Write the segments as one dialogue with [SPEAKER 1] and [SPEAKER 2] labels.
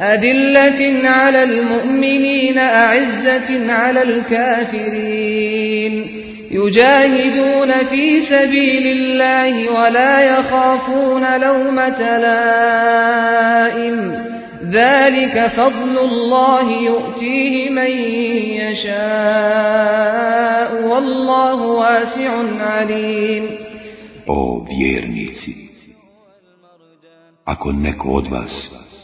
[SPEAKER 1] أدلة على المؤمنين أعزة على الكافرين يجاهدون في سبيل الله ولا يخافون لومة لائم ذلك فضل الله يؤتيه من يشاء والله واسع عليم.
[SPEAKER 2] O vjernici, ako neko od vas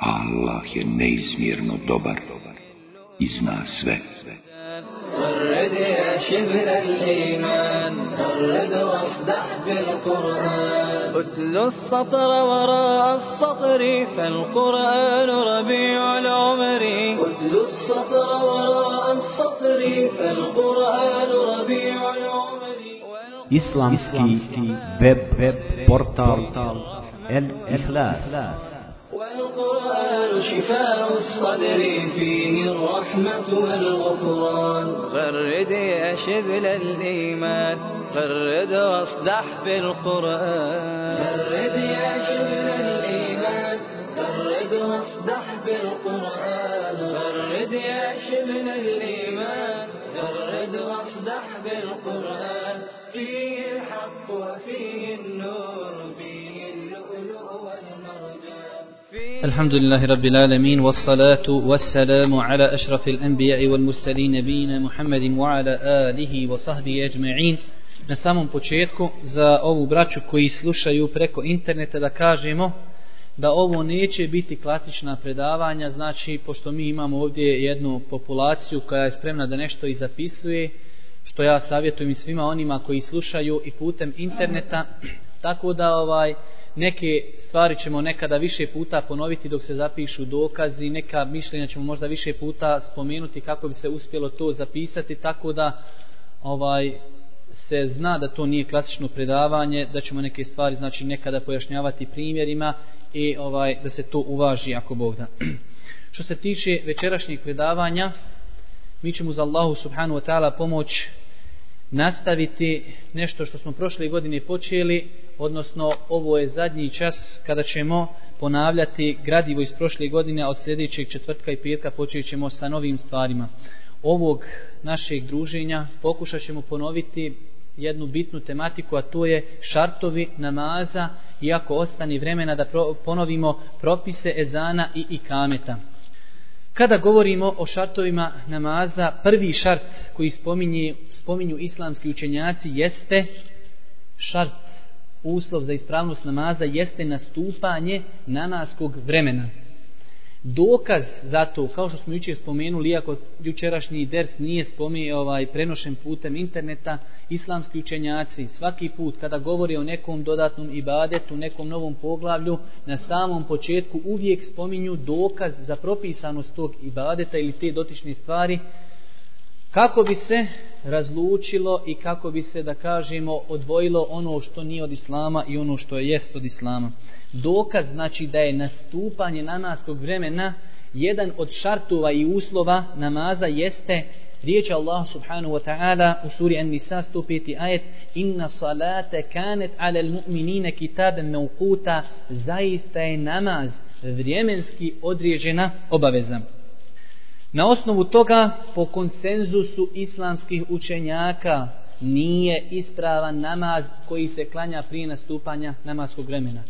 [SPEAKER 2] Allah je neizmjerno dobar i zna sve.
[SPEAKER 3] فرد يا شبل الإيمان فرد واصدح بالقرآن
[SPEAKER 4] اتل السطر وراء السطر فالقرآن ربيع العمر
[SPEAKER 3] اتل السطر وراء السطر فالقرآن ربيع العمر
[SPEAKER 5] Islamski web, web portal El Ikhlas.
[SPEAKER 3] والقرآن شفاء الصدر فيه الرحمة والغفران.
[SPEAKER 4] غرد يا شبل الإيمان غرد واصدح بالقرآن.
[SPEAKER 3] فرد يا شبل الإيمان فرد واصدح بالقرآن.
[SPEAKER 4] غرد يا شبل الإيمان
[SPEAKER 3] فرد واصدح بالقرآن. فيه الحق وفيه النور فيه
[SPEAKER 6] الحمد لله رب العالمين والصلاة والسلام على أشرف الأنبياء والمرسلين نبينا محمد وعلى آله وصحبه أجمعين Na samom početku za ovu braću koji slušaju preko interneta da kažemo da ovo neće biti klasična predavanja, znači pošto mi imamo ovdje jednu populaciju koja je spremna da nešto i zapisuje, što ja savjetujem svima onima koji slušaju i putem interneta, tako da ovaj neke stvari ćemo nekada više puta ponoviti dok se zapišu dokazi, neka mišljenja ćemo možda više puta spomenuti kako bi se uspjelo to zapisati, tako da ovaj se zna da to nije klasično predavanje, da ćemo neke stvari znači nekada pojašnjavati primjerima i ovaj da se to uvaži ako Bog da. Što se tiče večerašnjeg predavanja, mi ćemo za Allahu subhanahu wa ta'ala pomoć nastaviti nešto što smo prošle godine počeli, odnosno ovo je zadnji čas kada ćemo ponavljati gradivo iz prošle godine, a od sljedećeg četvrtka i petka počet ćemo sa novim stvarima. Ovog našeg druženja pokušat ćemo ponoviti jednu bitnu tematiku, a to je šartovi namaza, iako ostani vremena da pro, ponovimo propise ezana i ikameta. Kada govorimo o šartovima namaza, prvi šart koji spominje, spominju islamski učenjaci jeste šart, uslov za ispravnost namaza jeste nastupanje namaskog vremena. Dokaz za to, kao što smo jučer spomenuli, iako jučerašnji ders nije spomije ovaj, prenošen putem interneta, islamski učenjaci svaki put kada govori o nekom dodatnom ibadetu, nekom novom poglavlju, na samom početku uvijek spominju dokaz za propisanost tog ibadeta ili te dotične stvari, kako bi se razlučilo i kako bi se, da kažemo, odvojilo ono što nije od islama i ono što je jest od islama. Dokaz znači da je nastupanje namaskog vremena jedan od šartova i uslova namaza jeste riječ Allah subhanahu wa ta'ala u suri An-Nisa 105. ajet inna salate kanet alel mu'minine kitaben meukuta zaista je namaz vremenski određena obaveza. Na osnovu toga, po konsenzusu islamskih učenjaka, nije ispravan namaz koji se klanja prije nastupanja namaskog vremena.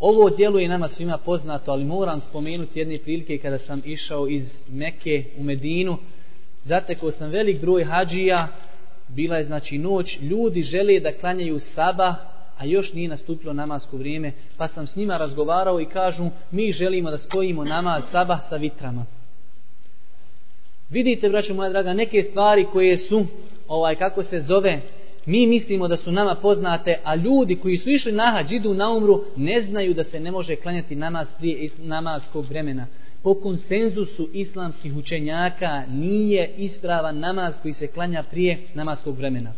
[SPEAKER 6] Ovo dijelo je nama svima poznato, ali moram spomenuti jedne prilike kada sam išao iz Mekke u Medinu. Zatekao sam velik broj hađija, bila je znači noć, ljudi žele da klanjaju sabah, a još nije nastupilo namasko vrijeme, pa sam s njima razgovarao i kažu, mi želimo da spojimo namaz sabah sa vitrama. Vidite, braćo moja draga, neke stvari koje su, ovaj, kako se zove, mi mislimo da su nama poznate, a ljudi koji su išli na hađ, idu na umru, ne znaju da se ne može klanjati namaz prije namazskog vremena. Po konsenzusu islamskih učenjaka nije ispravan namaz koji se klanja prije namazskog vremena.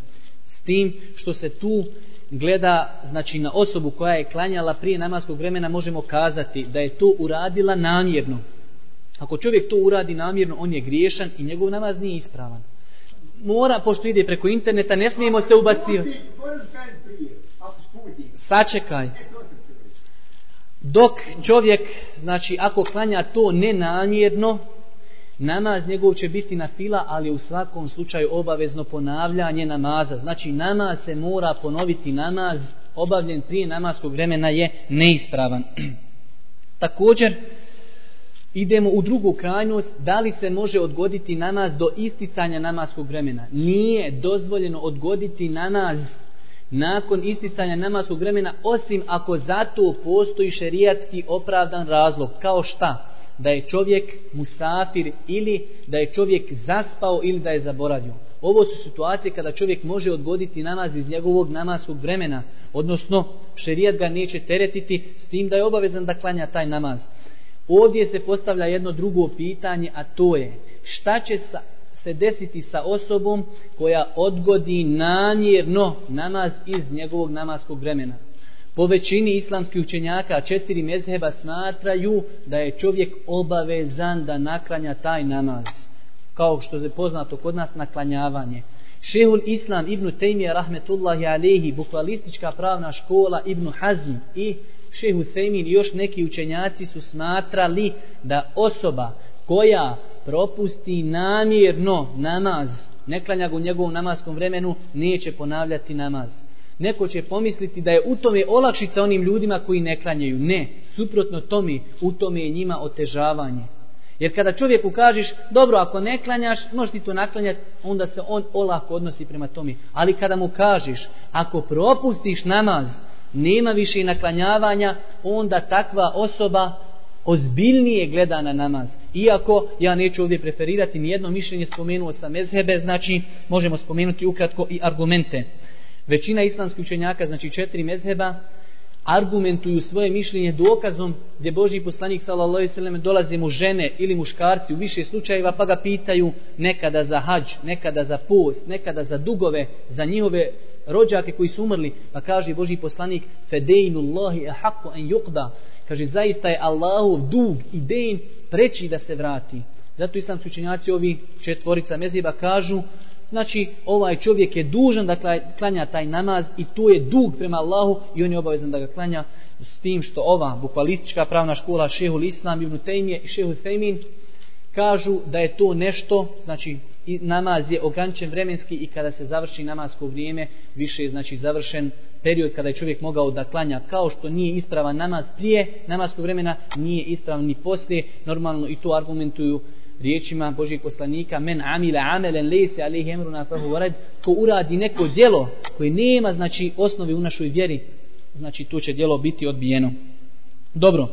[SPEAKER 6] S tim što se tu gleda znači na osobu koja je klanjala prije namaskog vremena možemo kazati da je to uradila namjerno. Ako čovjek to uradi namjerno, on je griješan i njegov namaz nije ispravan mora, pošto ide preko interneta, ne smijemo se ubacivati. Sačekaj. Dok čovjek, znači, ako klanja to nenamjerno, namaz njegov će biti na fila, ali u svakom slučaju obavezno ponavljanje namaza. Znači, namaz se mora ponoviti, namaz obavljen prije namaskog vremena je neispravan. Također, idemo u drugu krajnost, da li se može odgoditi namaz do isticanja namaskog vremena. Nije dozvoljeno odgoditi namaz nakon isticanja namaskog vremena, osim ako zato postoji šerijatski opravdan razlog. Kao šta? Da je čovjek musafir ili da je čovjek zaspao ili da je zaboravio. Ovo su situacije kada čovjek može odgoditi namaz iz njegovog namaskog vremena, odnosno šerijat ga neće teretiti s tim da je obavezan da klanja taj namaz. Ovdje se postavlja jedno drugo pitanje, a to je šta će sa, se desiti sa osobom koja odgodi namjerno namaz iz njegovog namaskog vremena. Po većini islamskih učenjaka četiri mezheba smatraju da je čovjek obavezan da naklanja taj namaz. Kao što je poznato kod nas naklanjavanje. Šehul Islam ibn Tejmija rahmetullahi alehi, bukvalistička pravna škola ibn Hazm i šehu Sejmin i još neki učenjaci su smatrali da osoba koja propusti namjerno namaz, ne klanja ga u njegovom namaskom vremenu, neće ponavljati namaz. Neko će pomisliti da je u tome olakšica onim ljudima koji ne klanjaju. Ne, suprotno tome, u tome je njima otežavanje. Jer kada čovjeku kažeš, dobro, ako ne klanjaš, možeš ti to naklanjati, onda se on olako odnosi prema tome. Ali kada mu kažeš, ako propustiš namaz, nema više naklanjavanja, onda takva osoba ozbiljnije gleda na namaz. Iako ja neću ovdje preferirati ni jedno mišljenje, spomenuo sam mezhebe, znači možemo spomenuti ukratko i argumente. Većina islamskih učenjaka, znači četiri mezheba, argumentuju svoje mišljenje dokazom gdje Boži poslanik sallallahu alejhi dolaze mu žene ili muškarci u više slučajeva pa ga pitaju nekada za hađ, nekada za post, nekada za dugove, za njihove rođake koji su umrli, pa kaže Boži poslanik fedejnu Allahi ahakku en yuqda, kaže zaista je Allahov dug i dejn preći da se vrati. Zato islamski učenjaci ovi četvorica meziba kažu znači ovaj čovjek je dužan da klanja taj namaz i to je dug prema Allahu i on je obavezan da ga klanja s tim što ova bukvalistička pravna škola šehul Islam ibn Tejmije i šehul Fejmin kažu da je to nešto znači i namaz je ograničen vremenski i kada se završi namasko vrijeme više je znači završen period kada je čovjek mogao da klanja. Kao što nije ispravan namaz prije namaskog vremena nije ispravan ni poslije. Normalno i to argumentuju riječima Božijeg poslanika men amila amelen lese alihi emruna fahu varad ko uradi neko djelo koje nema znači osnovi u našoj vjeri znači to će djelo biti odbijeno. Dobro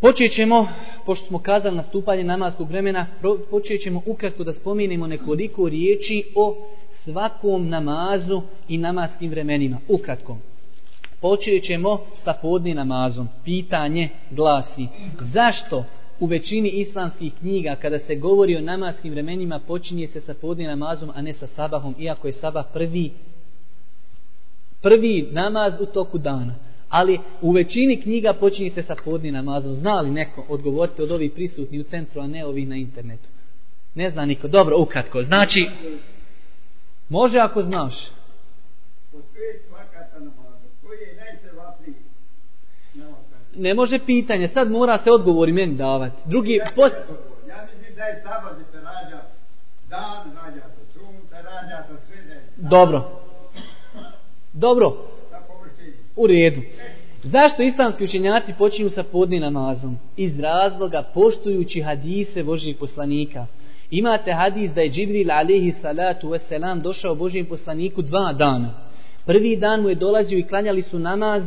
[SPEAKER 6] počet ćemo pošto smo kazali nastupanje namaskog vremena, počet ćemo ukratko da spomenemo nekoliko riječi o svakom namazu i namaskim vremenima. Ukratko. Počet ćemo sa podni namazom. Pitanje glasi, zašto u većini islamskih knjiga kada se govori o namaskim vremenima počinje se sa podni namazom, a ne sa sabahom, iako je sabah prvi prvi namaz u toku dana ali u većini knjiga počinje se sa podni namazom. Zna li neko odgovoriti od ovih prisutni u centru, a ne ovih na internetu? Ne zna niko. Dobro, ukratko. Znači, može ako znaš. Ne može pitanje, sad mora se odgovori meni davati. Drugi, post...
[SPEAKER 7] Ja mislim da je sabat da se rađa dan, rađa se sunce, rađa se sve
[SPEAKER 6] Dobro. Dobro, u redu. Zašto islamski učenjaci počinju sa podni namazom? Iz razloga poštujući hadise Božijeg poslanika. Imate hadis da je Džibril alaihi salatu wasalam došao Božijem poslaniku dva dana. Prvi dan mu je dolazio i klanjali su namaz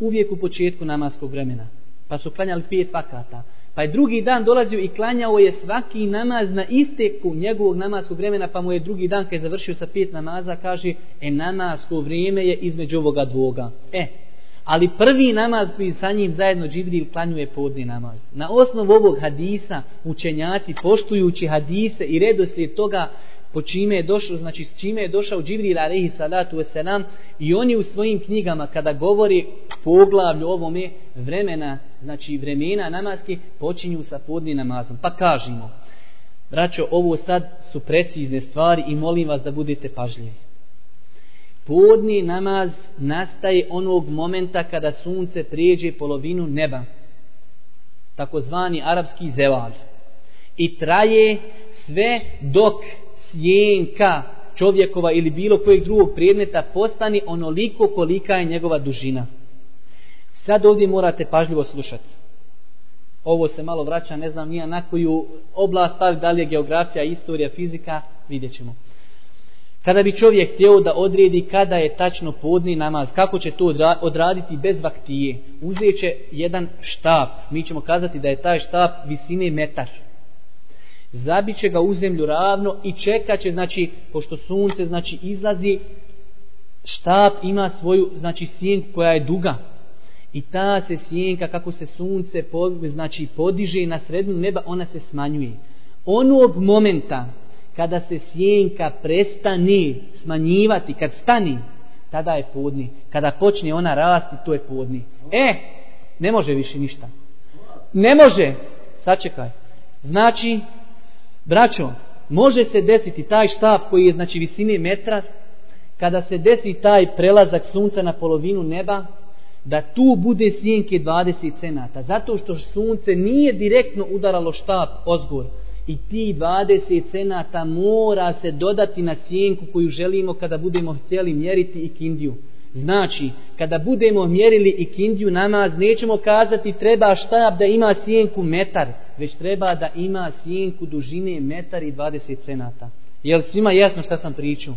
[SPEAKER 6] uvijek u početku namaskog vremena. Pa su klanjali pet vakata. Pa je drugi dan dolazio i klanjao je svaki namaz na isteku njegovog namaskog vremena, pa mu je drugi dan kad je završio sa pet namaza, kaže, e namasko vrijeme je između ovoga dvoga. E, ali prvi namaz koji sa njim zajedno Džibril klanjuje podni namaz. Na osnovu ovog hadisa učenjaci poštujući hadise i redoslijed toga po čime je došao, znači s čime je došao Džibril alaihi salatu vesselam i oni u svojim knjigama kada govori poglavlju ovome vremena, znači vremena namaski počinju sa podni namazom. Pa kažemo, braćo, ovo sad su precizne stvari i molim vas da budete pažljivi. Podni namaz nastaje onog momenta kada sunce prijeđe polovinu neba. Takozvani arapski zeval. I traje sve dok sjenka čovjekova ili bilo kojeg drugog predmeta postani onoliko kolika je njegova dužina. Sad ovdje morate pažljivo slušati. Ovo se malo vraća, ne znam nija na koju oblast, da li je geografija, istorija, fizika, vidjet ćemo. Kada bi čovjek htio da odredi kada je tačno podni namaz, kako će to odraditi bez vaktije, uzet će jedan štap. Mi ćemo kazati da je taj štap visine metar zabiće ga u zemlju ravno i čekat će, znači, pošto sunce znači, izlazi, štap ima svoju znači, sjenku koja je duga. I ta se sjenka, kako se sunce znači, podiže na srednju neba, ona se smanjuje. Onog momenta kada se sjenka prestane smanjivati, kad stani, tada je podni. Kada počne ona rasti, to je podni. E, ne može više ništa. Ne može. Sačekaj. Znači, braćo, može se desiti taj štab koji je znači visine metra, kada se desi taj prelazak sunca na polovinu neba, da tu bude sjenke 20 cenata. Zato što sunce nije direktno udaralo štab ozgor, i ti 20 cenata mora se dodati na sjenku koju želimo kada budemo htjeli mjeriti i kindiju. Znači, kada budemo mjerili ikindiju namaz, nećemo kazati treba štab da ima sjenku metar, već treba da ima sjenku dužine metar i 20 cenata. Jel svima jasno šta sam pričao?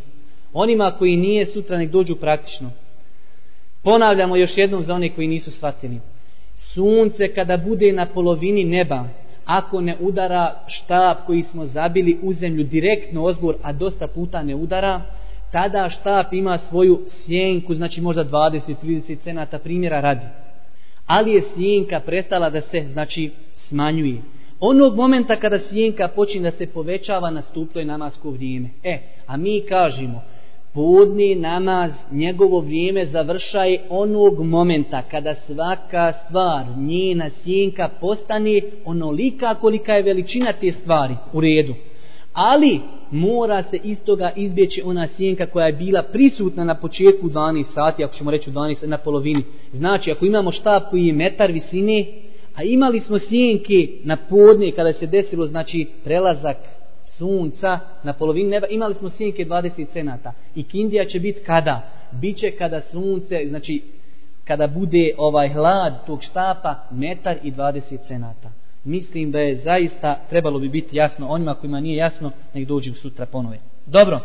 [SPEAKER 6] Onima koji nije sutra nek dođu praktično. Ponavljamo još jednom za one koji nisu shvatili. Sunce kada bude na polovini neba, ako ne udara štab koji smo zabili u zemlju direktno ozgor, a dosta puta ne udara, tada štap ima svoju sjenku, znači možda 20-30 cenata primjera radi. Ali je sjenka prestala da se, znači, smanjuje. Onog momenta kada sjenka počine da se povećava, nastuplo je namasko vrijeme. E, a mi kažemo, podni namaz, njegovo vrijeme završaje onog momenta kada svaka stvar, njena sjenka postane onolika kolika je veličina te stvari u redu. Ali mora se iz toga izbjeći ona sjenka koja je bila prisutna na početku 12 sati, ako ćemo reći 12 na polovini. Znači, ako imamo štab koji je metar visine, a imali smo sjenke na podne kada se desilo, znači, prelazak sunca na polovini neba, imali smo sjenke 20 cenata. I kindija će biti kada? Biće kada sunce, znači kada bude ovaj hlad tog štapa, metar i 20 cenata. Mislim da je zaista, trebalo bi biti jasno onima kojima nije jasno, nek dođu sutra ponove. Dobro.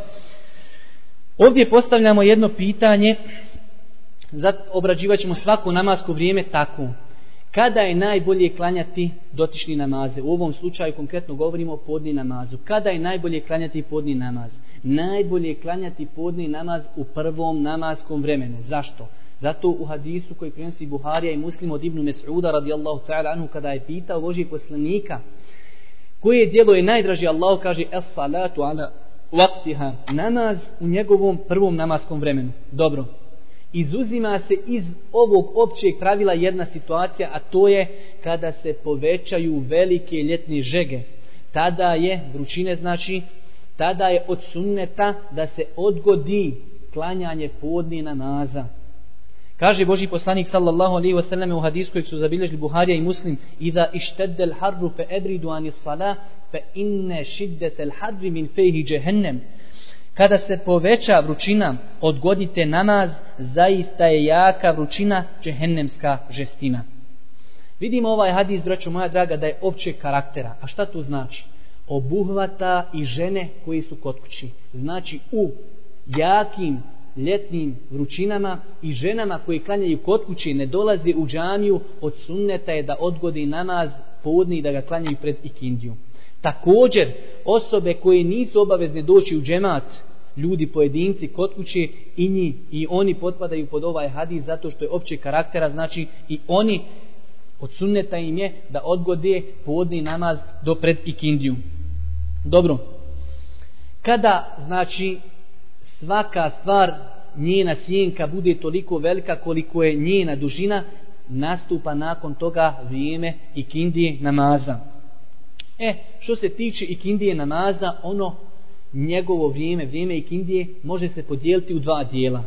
[SPEAKER 6] Ovdje postavljamo jedno pitanje, obrađivat ćemo svako namasko vrijeme tako. Kada je najbolje klanjati dotični namaze? U ovom slučaju konkretno govorimo o podni namazu. Kada je najbolje klanjati podni namaz? Najbolje je klanjati podni namaz u prvom namaskom vremenu. Zašto? Zato u hadisu koji prenosi Buharija i muslim od Ibnu Mes'uda radijallahu ta'ala anhu kada je pitao Božijeg poslanika koje djelo je najdraži Allah kaže es salatu ala vaktiha namaz u njegovom prvom namaskom vremenu. Dobro, izuzima se iz ovog općeg pravila jedna situacija, a to je kada se povećaju velike ljetne žege. Tada je, vrućine znači, tada je od sunneta da se odgodi klanjanje podni namaza. Kaže Boži poslanik sallallahu alaihi wasallam u hadisku kojeg su zabilježili Buharija i Muslim Iza išteddel harru fe edridu ani salah fe inne šiddetel harri min fejhi džehennem Kada se poveća vrućina, odgodite namaz, zaista je jaka vrućina, džehennemska žestina. Vidimo ovaj hadis, braćo moja draga, da je općeg karaktera. A šta to znači? obuhvata i žene koji su kod kući. Znači u jakim ljetnim vrućinama i ženama koje klanjaju kod kuće ne dolaze u džamiju od sunneta je da odgodi namaz podni i da ga klanjaju pred ikindiju. Također, osobe koje nisu obavezne doći u džemat, ljudi pojedinci kod kuće i njih i oni potpadaju pod ovaj hadis zato što je opće karaktera, znači i oni od sunneta im je da odgode podni namaz do pred ikindiju. Dobro. Kada, znači, svaka stvar njena sjenka bude toliko velika koliko je njena dužina, nastupa nakon toga vrijeme ikindije namaza. E, što se tiče ikindije namaza, ono njegovo vrijeme, vrijeme ikindije, može se podijeliti u dva dijela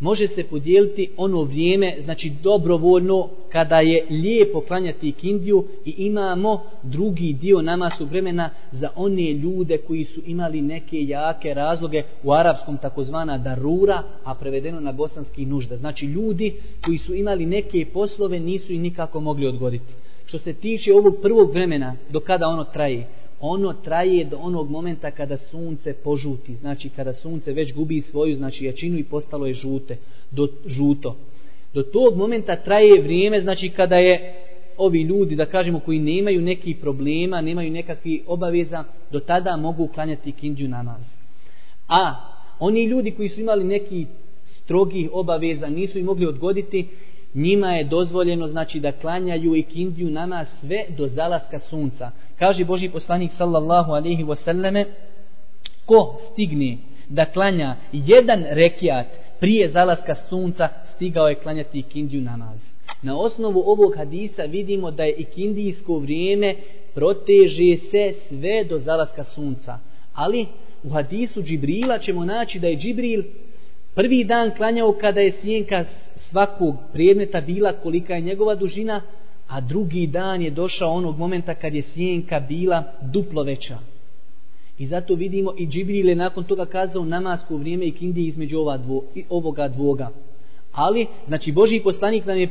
[SPEAKER 6] može se podijeliti ono vrijeme, znači dobrovoljno, kada je lijepo klanjati ikindiju i imamo drugi dio namaskog vremena za one ljude koji su imali neke jake razloge u arapskom takozvana darura, a prevedeno na bosanski nužda. Znači ljudi koji su imali neke poslove nisu i nikako mogli odgoditi. Što se tiče ovog prvog vremena, do kada ono traje, ono traje do onog momenta kada sunce požuti, znači kada sunce već gubi svoju znači jačinu i postalo je žute, do, žuto. Do tog momenta traje vrijeme, znači kada je ovi ljudi, da kažemo, koji nemaju neki problema, nemaju nekakvi obaveza, do tada mogu klanjati kindju namaz. A oni ljudi koji su imali neki strogih obaveza, nisu i mogli odgoditi, njima je dozvoljeno znači da klanjaju i kindiju nama sve do zalaska sunca. Kaže Boži poslanik sallallahu alaihi wasallame ko stigne da klanja jedan rekiat prije zalaska sunca stigao je klanjati ikindiju namaz. Na osnovu ovog hadisa vidimo da je ikindijsko vrijeme proteže se sve do zalaska sunca. Ali u hadisu Džibrila ćemo naći da je Džibril prvi dan klanjao kada je sjenka svakog predmeta bila kolika je njegova dužina, a drugi dan je došao onog momenta kad je sjenka bila duplo veća. I zato vidimo i Džibril je nakon toga kazao namasko vrijeme i kindi između ova dvo, ovoga dvoga. Ali, znači Boži poslanik nam je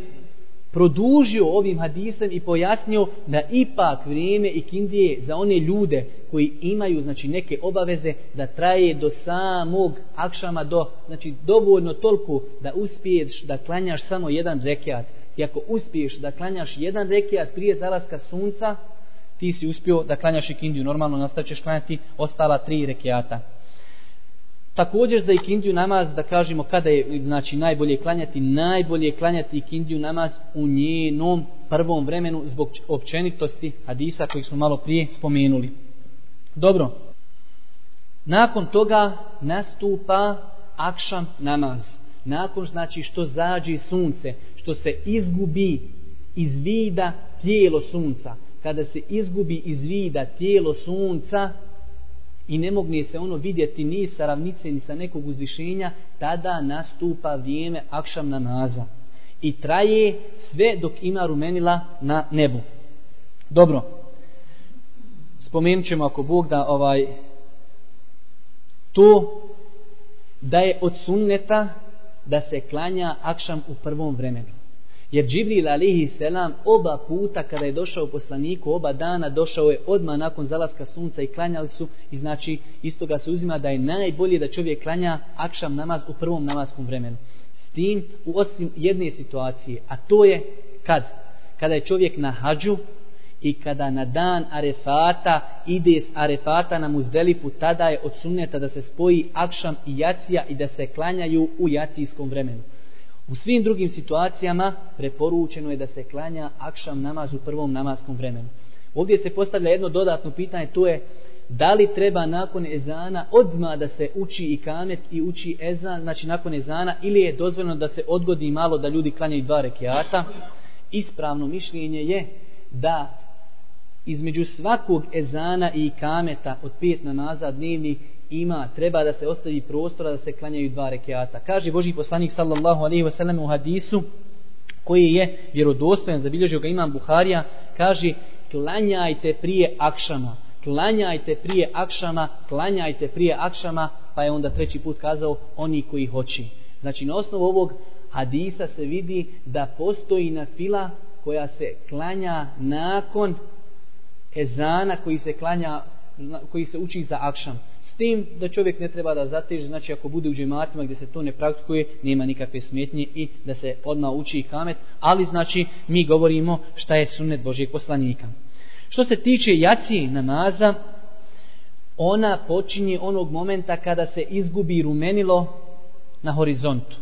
[SPEAKER 6] produžio ovim hadisem i pojasnio da ipak vrijeme i kindije za one ljude koji imaju znači neke obaveze da traje do samog akšama do znači dovoljno toliko da uspiješ da klanjaš samo jedan rekiat. I ako uspiješ da klanjaš jedan rekiat prije zalaska sunca ti si uspio da klanjaš ikindiju normalno normalno nastavćeš klanjati ostala tri rekiata. Također za ikindiju namaz, da kažemo kada je znači, najbolje klanjati, najbolje klanjati ikindiju namaz u njenom prvom vremenu zbog općenitosti hadisa koji smo malo prije spomenuli. Dobro, nakon toga nastupa akšam namaz. Nakon znači što zađe sunce, što se izgubi iz vida tijelo sunca. Kada se izgubi iz vida tijelo sunca, i ne mogne se ono vidjeti ni sa ravnice ni sa nekog uzvišenja, tada nastupa vrijeme akšam namaza. I traje sve dok ima rumenila na nebu. Dobro. Spomenut ćemo ako Bog da ovaj to da je od sunneta da se klanja akšam u prvom vremenu. Jer Džibril alihi selam oba puta kada je došao poslaniku, oba dana došao je odmah nakon zalaska sunca i klanjali su i znači istoga se uzima da je najbolje da čovjek klanja akšam namaz u prvom namaskom vremenu. S tim u osim jedne situacije, a to je kad? Kada je čovjek na hađu i kada na dan arefata ide s arefata na muzdelipu, tada je od sunneta da se spoji akšam i jacija i da se klanjaju u jacijskom vremenu. U svim drugim situacijama preporučeno je da se klanja akšam namaz u prvom namaskom vremenu. Ovdje se postavlja jedno dodatno pitanje, to je da li treba nakon ezana odma da se uči i kamet i uči ezan, znači nakon ezana, ili je dozvoljeno da se odgodi malo da ljudi klanjaju dva rekiata. Ispravno mišljenje je da između svakog ezana i kameta od pet namaza dnevnih ima, treba da se ostavi prostora da se klanjaju dva rekiata. Kaže Boži poslanik sallallahu alaihi wasallam u hadisu koji je vjerodostojan, zabilježio ga imam Buharija, kaže klanjajte prije akšama, klanjajte prije akšama, klanjajte prije akšama, pa je onda treći put kazao oni koji hoći. Znači na osnovu ovog hadisa se vidi da postoji na fila koja se klanja nakon ezana koji se klanja koji se uči za akšam. Tim da čovjek ne treba da zateže, znači ako bude u džematima gdje se to ne praktikuje, nema nikakve smetnje i da se odmah uči i kamet, ali znači mi govorimo šta je sunnet Božijeg poslanika. Što se tiče jaci namaza, ona počinje onog momenta kada se izgubi rumenilo na horizontu.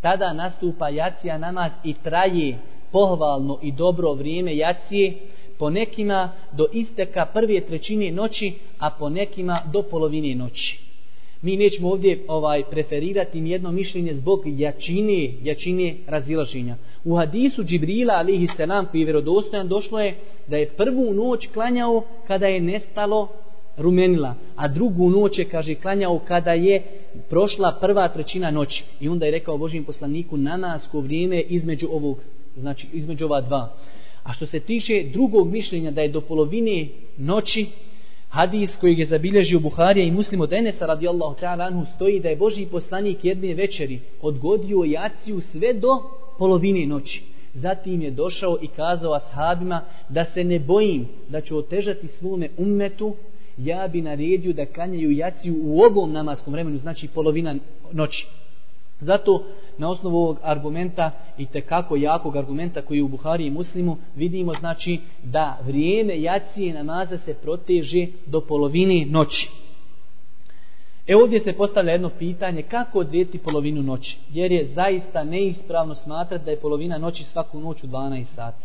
[SPEAKER 6] Tada nastupa jacija namaz i traje pohvalno i dobro vrijeme jacije, po nekima do isteka prve trećine noći, a po nekima do polovine noći. Mi nećemo ovdje ovaj preferirati jedno mišljenje zbog jačine, jačine razilaženja. U hadisu Džibrila alihi selam koji je vjerodostojan došlo je da je prvu noć klanjao kada je nestalo rumenila, a drugu noć je, kaže, klanjao kada je prošla prva trećina noći. I onda je rekao Božijem poslaniku namasko vrijeme između ovog, znači između ova dva. A što se tiče drugog mišljenja da je do polovine noći hadis koji je zabilježio Buharija i muslim od Enesa radijallahu ta'ala anhu stoji da je Boži poslanik jedne večeri odgodio jaciju sve do polovine noći. Zatim je došao i kazao ashabima da se ne bojim da ću otežati svome ummetu ja bi naredio da kanjaju jaciju u ovom namaskom vremenu, znači polovina noći. Zato na osnovu ovog argumenta i te kako jakog argumenta koji je u Buhari i Muslimu vidimo znači da vrijeme jacije namaza se proteže do polovine noći. E ovdje se postavlja jedno pitanje kako odvijeti polovinu noći jer je zaista neispravno smatrati da je polovina noći svaku noć u 12 sati.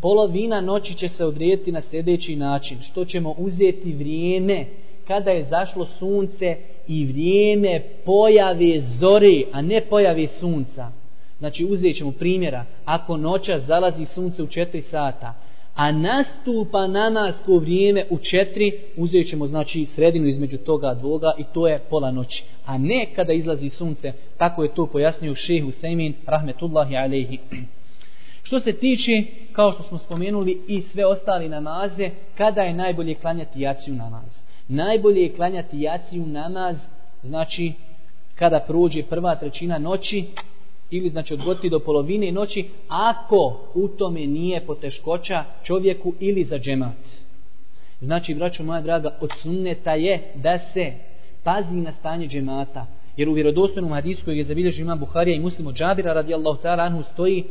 [SPEAKER 6] Polovina noći će se odrijeti na sljedeći način što ćemo uzeti vrijeme kada je zašlo sunce i vrijeme pojave zore, a ne pojave sunca. Znači uzet ćemo primjera, ako noća zalazi sunce u 4 sata, a nastupa namasko vrijeme u 4, uzet ćemo znači sredinu između toga dvoga i to je pola noći. A ne kada izlazi sunce, tako je to pojasnio šehu Sejmin, rahmetullahi alejhi. Što se tiče, kao što smo spomenuli, i sve ostali namaze, kada je najbolje klanjati jaciju namaz? Najbolje je klanjati jaciju namaz, znači kada prođe prva trećina noći, ili znači od goti do polovine noći, ako u tome nije poteškoća čovjeku ili za džemat. Znači, braćo moja draga, od sunneta je da se pazi na stanje džemata. Jer u vjerodostojnom hadisu koji je zabilježio imam Buharija i muslimo Džabira radijallahu ta'ala anhu stoji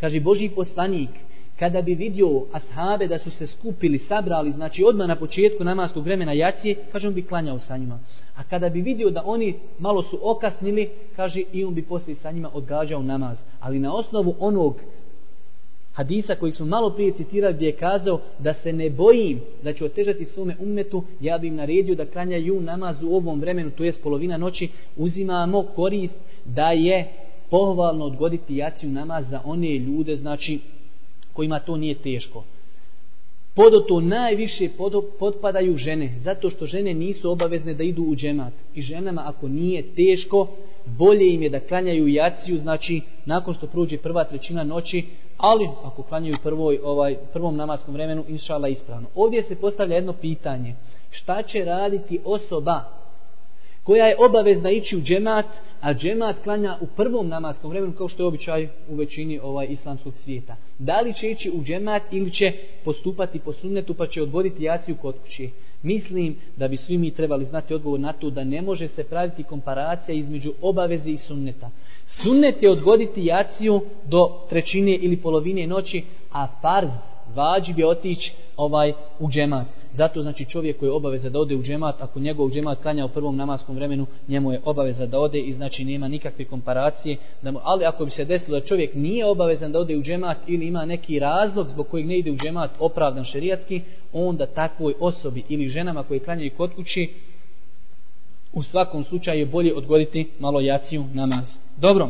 [SPEAKER 6] Kaže Boži poslanik, kada bi vidio ashabe da su se skupili, sabrali, znači odmah na početku namaskog vremena jacije, kaže on bi klanjao sa njima. A kada bi vidio da oni malo su okasnili, kaže i on bi poslije sa njima odgađao namaz. Ali na osnovu onog hadisa koji smo malo prije citirali gdje je kazao da se ne bojim da ću otežati svome umetu, ja bi im naredio da klanjaju namaz u ovom vremenu, to je polovina noći, uzimamo korist da je pohvalno odgoditi jaciju namaz za one ljude, znači, kojima to nije teško. Podo to najviše potpadaju žene, zato što žene nisu obavezne da idu u džemat. I ženama, ako nije teško, bolje im je da klanjaju jaciju, znači, nakon što prođe prva trećina noći, ali ako klanjaju prvoj, ovaj, prvom namaskom vremenu, inšala ispravno. Ovdje se postavlja jedno pitanje. Šta će raditi osoba koja je obavezna ići u džemat, a džemat klanja u prvom namaskom vremenu kao što je običaj u većini ovaj islamskog svijeta. Da li će ići u džemat ili će postupati po sunnetu pa će odvoditi jaciju kod kući? Mislim da bi svi mi trebali znati odgovor na to da ne može se praviti komparacija između obaveze i sunneta. Sunnet je odgoditi jaciju do trećine ili polovine noći, a farz, vađi je otići ovaj u džemat. Zato znači čovjek koji je obaveza da ode u džemat, ako njegov džemat klanja u prvom namaskom vremenu, njemu je obaveza da ode i znači nema nikakve komparacije. Da mu, ali ako bi se desilo da čovjek nije obavezan da ode u džemat ili ima neki razlog zbog kojeg ne ide u džemat opravdan šerijatski, onda takvoj osobi ili ženama koje klanjaju kod kući, u svakom slučaju je bolje odgoditi malo jaciju namaz. Dobro,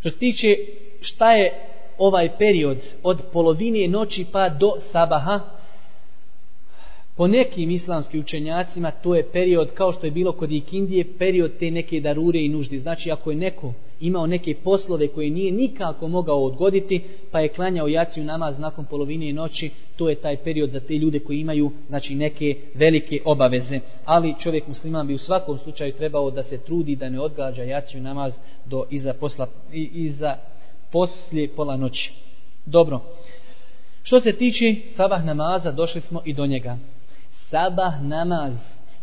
[SPEAKER 6] što se tiče šta je ovaj period od polovine noći pa do sabaha, Po nekim islamskim učenjacima to je period kao što je bilo kod Ikindije, period te neke darure i nuždi. Znači ako je neko imao neke poslove koje nije nikako mogao odgoditi, pa je klanjao jaciju namaz nakon polovine noći, to je taj period za te ljude koji imaju znači neke velike obaveze. Ali čovjek musliman bi u svakom slučaju trebao da se trudi da ne odgađa jaciju namaz do iza posla i iza poslije pola noći. Dobro. Što se tiče sabah namaza, došli smo i do njega sabah namaz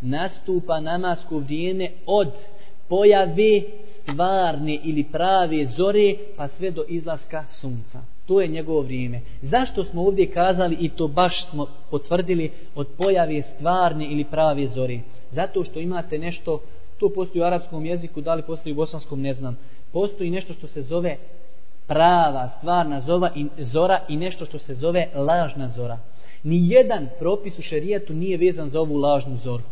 [SPEAKER 6] nastupa namasko vrijeme od pojave stvarne ili prave zore pa sve do izlaska sunca. To je njegovo vrijeme. Zašto smo ovdje kazali i to baš smo potvrdili od pojave stvarne ili prave zore? Zato što imate nešto, to postoji u arapskom jeziku, da li postoji u bosanskom, ne znam. Postoji nešto što se zove prava, stvarna zova i, zora i nešto što se zove lažna zora. Ni jedan propis u šerijatu nije vezan za ovu lažnu zoru.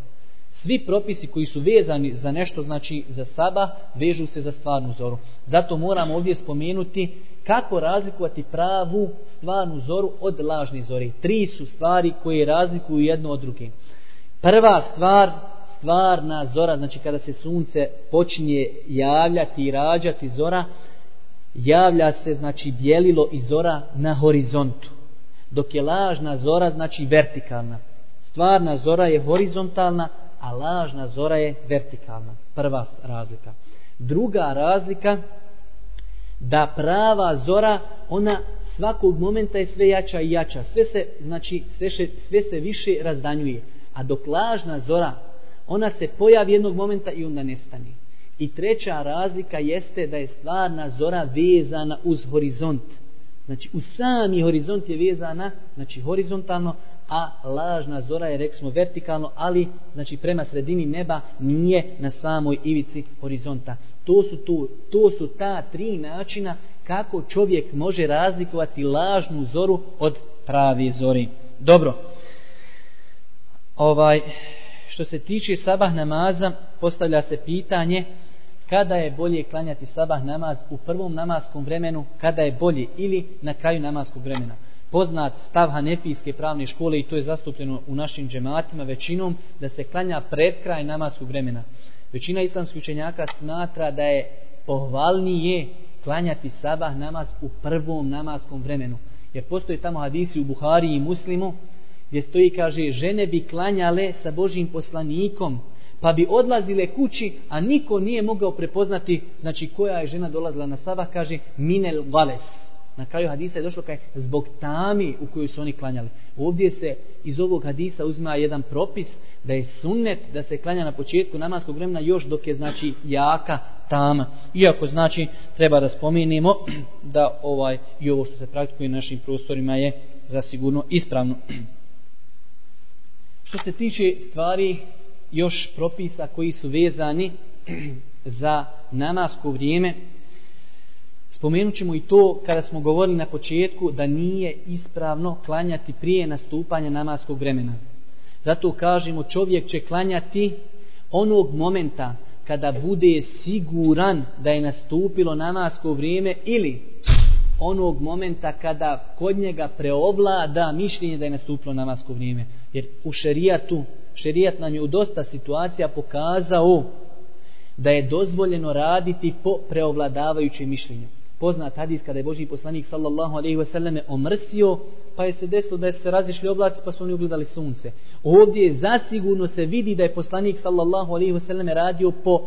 [SPEAKER 6] Svi propisi koji su vezani za nešto, znači za saba, vežu se za stvarnu zoru. Zato moramo ovdje spomenuti kako razlikovati pravu stvarnu zoru od lažne zore. Tri su stvari koje razlikuju jedno od druge. Prva stvar, stvarna zora, znači kada se sunce počinje javljati i rađati zora, javlja se znači bijelilo i zora na horizontu. Dok je lažna zora znači vertikalna. Stvarna zora je horizontalna, a lažna zora je vertikalna. Prva razlika. Druga razlika da prava zora ona svakog momenta je sve jača i jača. Sve se znači sve, še, sve se više razdanjuje. A dok lažna zora ona se pojavi jednog momenta i onda nestane. I treća razlika jeste da je stvarna zora vezana uz horizont. Znači, u sami horizont je vezana, znači horizontalno, a lažna zora je, rekli smo, vertikalno, ali, znači, prema sredini neba nije na samoj ivici horizonta. To su, tu, to su ta tri načina kako čovjek može razlikovati lažnu zoru od pravi zori. Dobro. Ovaj, što se tiče sabah namaza, postavlja se pitanje, kada je bolje klanjati sabah namaz u prvom namaskom vremenu, kada je bolje ili na kraju namaskog vremena. Poznat stav Hanefijske pravne škole i to je zastupljeno u našim džematima većinom da se klanja pred kraj namaskog vremena. Većina islamskih učenjaka smatra da je pohvalnije klanjati sabah namaz u prvom namaskom vremenu. Jer postoje tamo hadisi u Buhari i Muslimu gdje stoji kaže žene bi klanjale sa Božim poslanikom pa bi odlazile kući, a niko nije mogao prepoznati, znači koja je žena dolazila na sabah, kaže minel vales. Na kraju hadisa je došlo kaj zbog tami u kojoj su oni klanjali. Ovdje se iz ovog hadisa uzima jedan propis da je sunnet da se klanja na početku namaskog vremena još dok je znači jaka tama. Iako znači treba da spomenimo da ovaj i ovo što se praktikuje na našim prostorima je za sigurno ispravno. Što se tiče stvari još propisa koji su vezani za namasko vrijeme. Spomenut ćemo i to kada smo govorili na početku da nije ispravno klanjati prije nastupanja namaskog vremena. Zato kažemo čovjek će klanjati onog momenta kada bude siguran da je nastupilo namasko vrijeme ili onog momenta kada kod njega preovlada mišljenje da je nastupilo namasko vrijeme. Jer u šerijatu šerijat nam je u dosta situacija pokazao da je dozvoljeno raditi po preovladavajućem mišljenju. Poznat hadis kada je Boži poslanik sallallahu alaihi ve selleme omrsio, pa je se desilo da su se razišli oblaci pa su oni ugledali sunce. Ovdje zasigurno se vidi da je poslanik sallallahu alaihi ve selleme radio po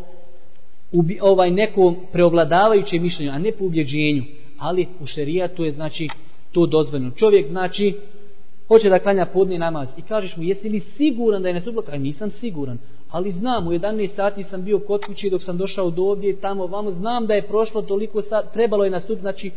[SPEAKER 6] ubi, ovaj nekom preovladavajućem mišljenju, a ne po ubjeđenju. Ali u šerijatu je znači to dozvoljeno. Čovjek znači hoće da klanja podni namaz i kažeš mu jesi li siguran da je nastupilo? Kaj nisam siguran, ali znam u 11 sati sam bio kod kuće dok sam došao do ovdje tamo vamo znam da je prošlo toliko sat, trebalo je nastupiti, znači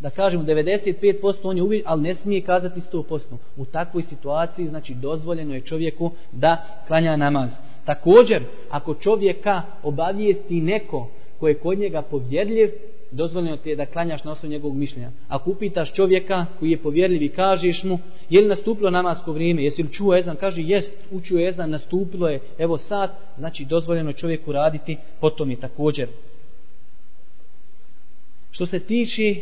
[SPEAKER 6] da kažemo 95% on je uvijek, ali ne smije kazati 100%. U takvoj situaciji znači dozvoljeno je čovjeku da klanja namaz. Također, ako čovjeka obavijesti neko ko je kod njega povjerljiv, dozvoljeno ti je da klanjaš na osnovu njegovog mišljenja. Ako upitaš čovjeka koji je povjerljiv i kažeš mu, je li nastupilo namasko vrijeme, jesi li čuo ezan, kaže jest, učio ezan, nastupilo je, evo sad, znači dozvoljeno čovjeku raditi, potom je također. Što se tiče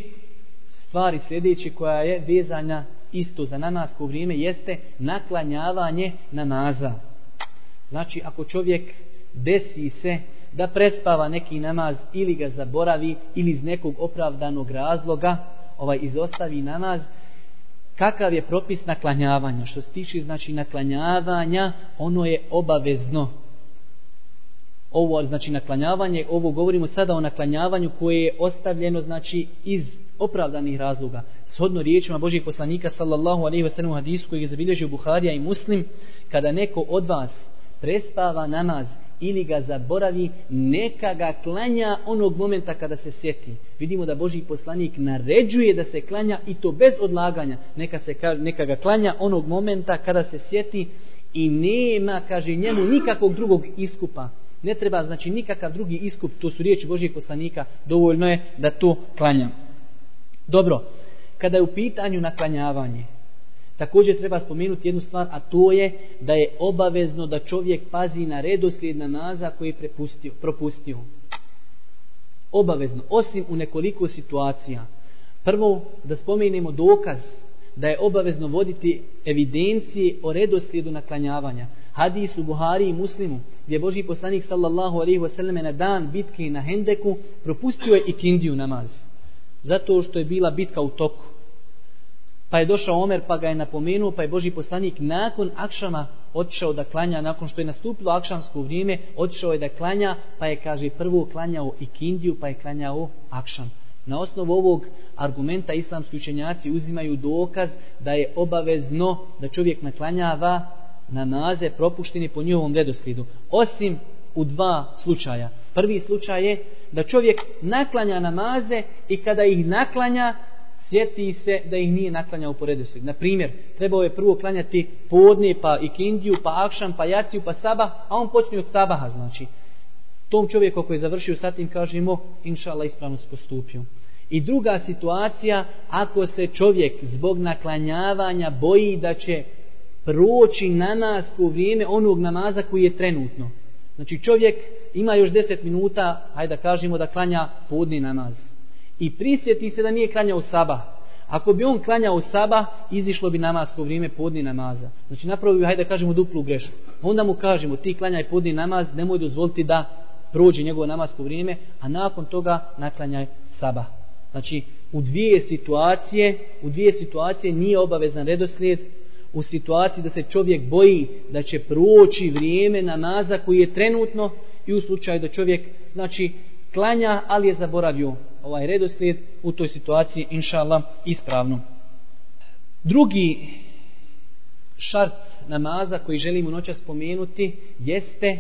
[SPEAKER 6] stvari sljedeće koja je vezana isto za namasko vrijeme, jeste naklanjavanje namaza. Znači, ako čovjek desi se da prespava neki namaz ili ga zaboravi ili iz nekog opravdanog razloga ovaj izostavi namaz kakav je propis naklanjavanja što se tiče znači naklanjavanja ono je obavezno ovo znači naklanjavanje ovo govorimo sada o naklanjavanju koje je ostavljeno znači iz opravdanih razloga. Shodno riječima Božih poslanika sallallahu alaihi wa sallam u hadisu koji je zabilježio Buharija i Muslim, kada neko od vas prespava namaz ili ga zaboravi, neka ga klanja onog momenta kada se sjeti. Vidimo da Boži poslanik naređuje da se klanja i to bez odlaganja. Neka, se, neka ga klanja onog momenta kada se sjeti i nema, kaže njemu, nikakvog drugog iskupa. Ne treba, znači, nikakav drugi iskup, to su riječi Božih poslanika, dovoljno je da to klanja. Dobro, kada je u pitanju naklanjavanje, Također treba spomenuti jednu stvar, a to je da je obavezno da čovjek pazi na redoslijed namaza koji je prepustio, propustio. Obavezno, osim u nekoliko situacija. Prvo, da spomenemo dokaz da je obavezno voditi evidencije o redoslijedu naklanjavanja. Hadis u Buhari i Muslimu, gdje Boži poslanik sallallahu alaihi wasallam na dan bitke na Hendeku propustio je ikindiju namaz. Zato što je bila bitka u toku. Pa je došao Omer pa ga je napomenuo, pa je Boži poslanik nakon akšama otišao da klanja, nakon što je nastupilo akšamsko vrijeme, otišao je da klanja, pa je, kaže, prvo klanjao i kindiju, pa je klanjao akšam. Na osnovu ovog argumenta islamski učenjaci uzimaju dokaz da je obavezno da čovjek naklanjava namaze propušteni po njihovom redoslijedu. Osim u dva slučaja. Prvi slučaj je da čovjek naklanja namaze i kada ih naklanja sjeti se da ih nije naklanjao po redoslijed. Na primjer, trebao je prvo klanjati podne, pa ikindiju, pa akšan, pa jaciju, pa sabah, a on počne od sabaha, znači. Tom čovjeku koji je završio sa tim, kažemo, inša Allah, ispravno se postupio. I druga situacija, ako se čovjek zbog naklanjavanja boji da će proći namaz u vrijeme onog namaza koji je trenutno. Znači čovjek ima još 10 minuta, hajde da kažemo da klanja podni namaz i prisjeti se da nije klanjao sabah. Ako bi on klanjao sabah, izišlo bi namasko vrijeme podni namaza. Znači napravio bi, hajde da kažemo, duplu grešku. Onda mu kažemo, ti klanjaj podni namaz, nemoj dozvoliti da prođe njegovo namasko vrijeme, a nakon toga naklanjaj sabah. Znači, u dvije situacije, u dvije situacije nije obavezan redoslijed, u situaciji da se čovjek boji da će proći vrijeme namaza koji je trenutno i u slučaju da čovjek, znači, klanja, ali je zaboravio ovaj redoslijed u toj situaciji, inša Allah, ispravno. Drugi šart namaza koji želimo noća spomenuti jeste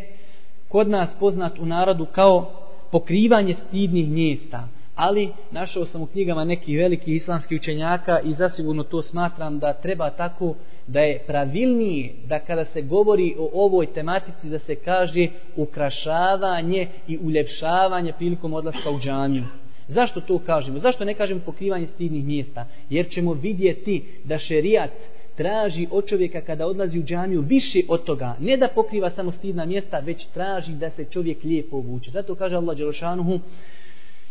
[SPEAKER 6] kod nas poznat u narodu kao pokrivanje stidnih mjesta. Ali našao sam u knjigama nekih velikih islamskih učenjaka i zasigurno to smatram da treba tako da je pravilnije da kada se govori o ovoj tematici da se kaže ukrašavanje i uljepšavanje prilikom odlaska u džamiju. Zašto to kažemo? Zašto ne kažemo pokrivanje stidnih mjesta? Jer ćemo vidjeti da šerijat traži od čovjeka kada odlazi u džamiju više od toga. Ne da pokriva samo stidna mjesta, već traži da se čovjek lijepo obuče. Zato kaže Allah Đelošanuhu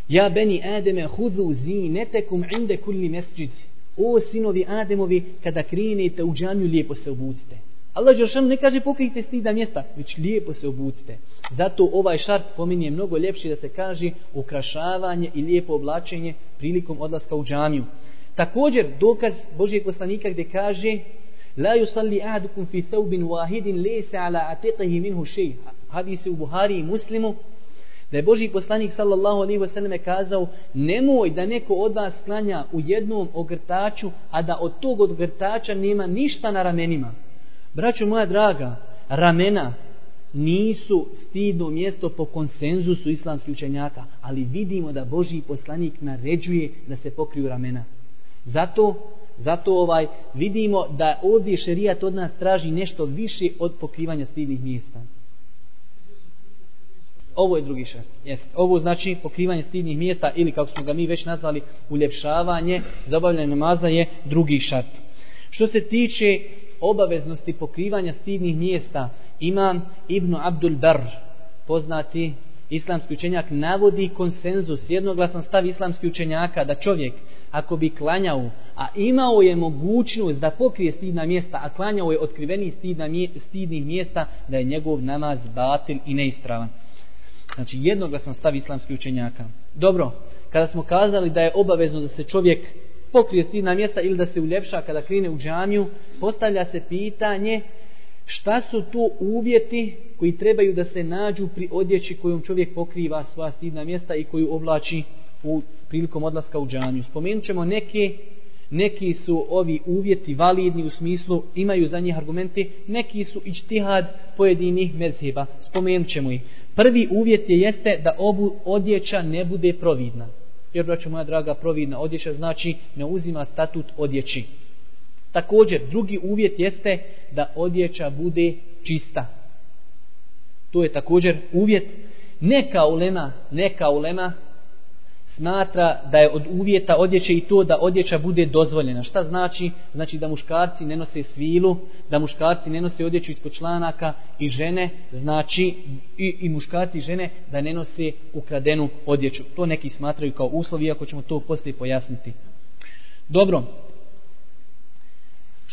[SPEAKER 6] Ja beni Ademe hudu zinetekum inde kulli mesđid. O sinovi Ademovi, kada krenete u džamiju, lijepo se obucite. Allah Đelšanu ne kaže pokrijte stida mjesta, već lijepo se obucite. Zato ovaj šart pominje mnogo ljepši da se kaže ukrašavanje i lijepo oblačenje prilikom odlaska u džamiju. Također dokaz Božijeg poslanika gdje kaže La yusalli ahadukum fi thawbin wahidin laysa ala atiqihi minhu shay. Hadis u Buhari i Muslimu da je Božji poslanik sallallahu alaihi ve selleme kazao nemoj da neko od vas klanja u jednom ogrtaču a da od tog ogrtača nema ništa na ramenima Braćo moja draga, ramena nisu stidno mjesto po konsenzusu islamskih učenjaka, ali vidimo da Božji poslanik naređuje da se pokriju ramena. Zato, zato ovaj vidimo da ovdje šerijat od nas traži nešto više od pokrivanja stidnih mjesta. Ovo je drugi šest. Jest. Ovo znači pokrivanje stidnih mjesta ili kako smo ga mi već nazvali uljepšavanje, zabavljanje namaza je drugi šart. Što se tiče obaveznosti pokrivanja stidnih mjesta imam Ibn Abdul Bar poznati islamski učenjak navodi konsenzus jednoglasan stav islamski učenjaka da čovjek ako bi klanjao a imao je mogućnost da pokrije stidna mjesta a klanjao je otkriveni stidna mje, stidnih mjesta da je njegov namaz batil i neispravan znači jednoglasan stav islamskih učenjaka dobro kada smo kazali da je obavezno da se čovjek pokrije stidna mjesta ili da se uljepša kada krene u džamiju, postavlja se pitanje šta su to uvjeti koji trebaju da se nađu pri odjeći kojom čovjek pokriva sva stidna mjesta i koju oblači u prilikom odlaska u džamiju. Spomenut ćemo neke, neki su ovi uvjeti validni u smislu, imaju za njih argumente, neki su ičtihad pojedinih mezheba. Spomenut ćemo ih. Prvi uvjet je jeste da obu odjeća ne bude providna. Jer, braćo moja draga, providna odjeća znači ne uzima statut odjeći. Također, drugi uvjet jeste da odjeća bude čista. To je također uvjet. Neka ulema, neka ulema smatra da je od uvjeta odjeće i to da odjeća bude dozvoljena. Šta znači? Znači da muškarci ne nose svilu, da muškarci ne nose odjeću ispod članaka i žene, znači i, i muškarci i žene da ne nose ukradenu odjeću. To neki smatraju kao uslov, iako ćemo to poslije pojasniti. Dobro,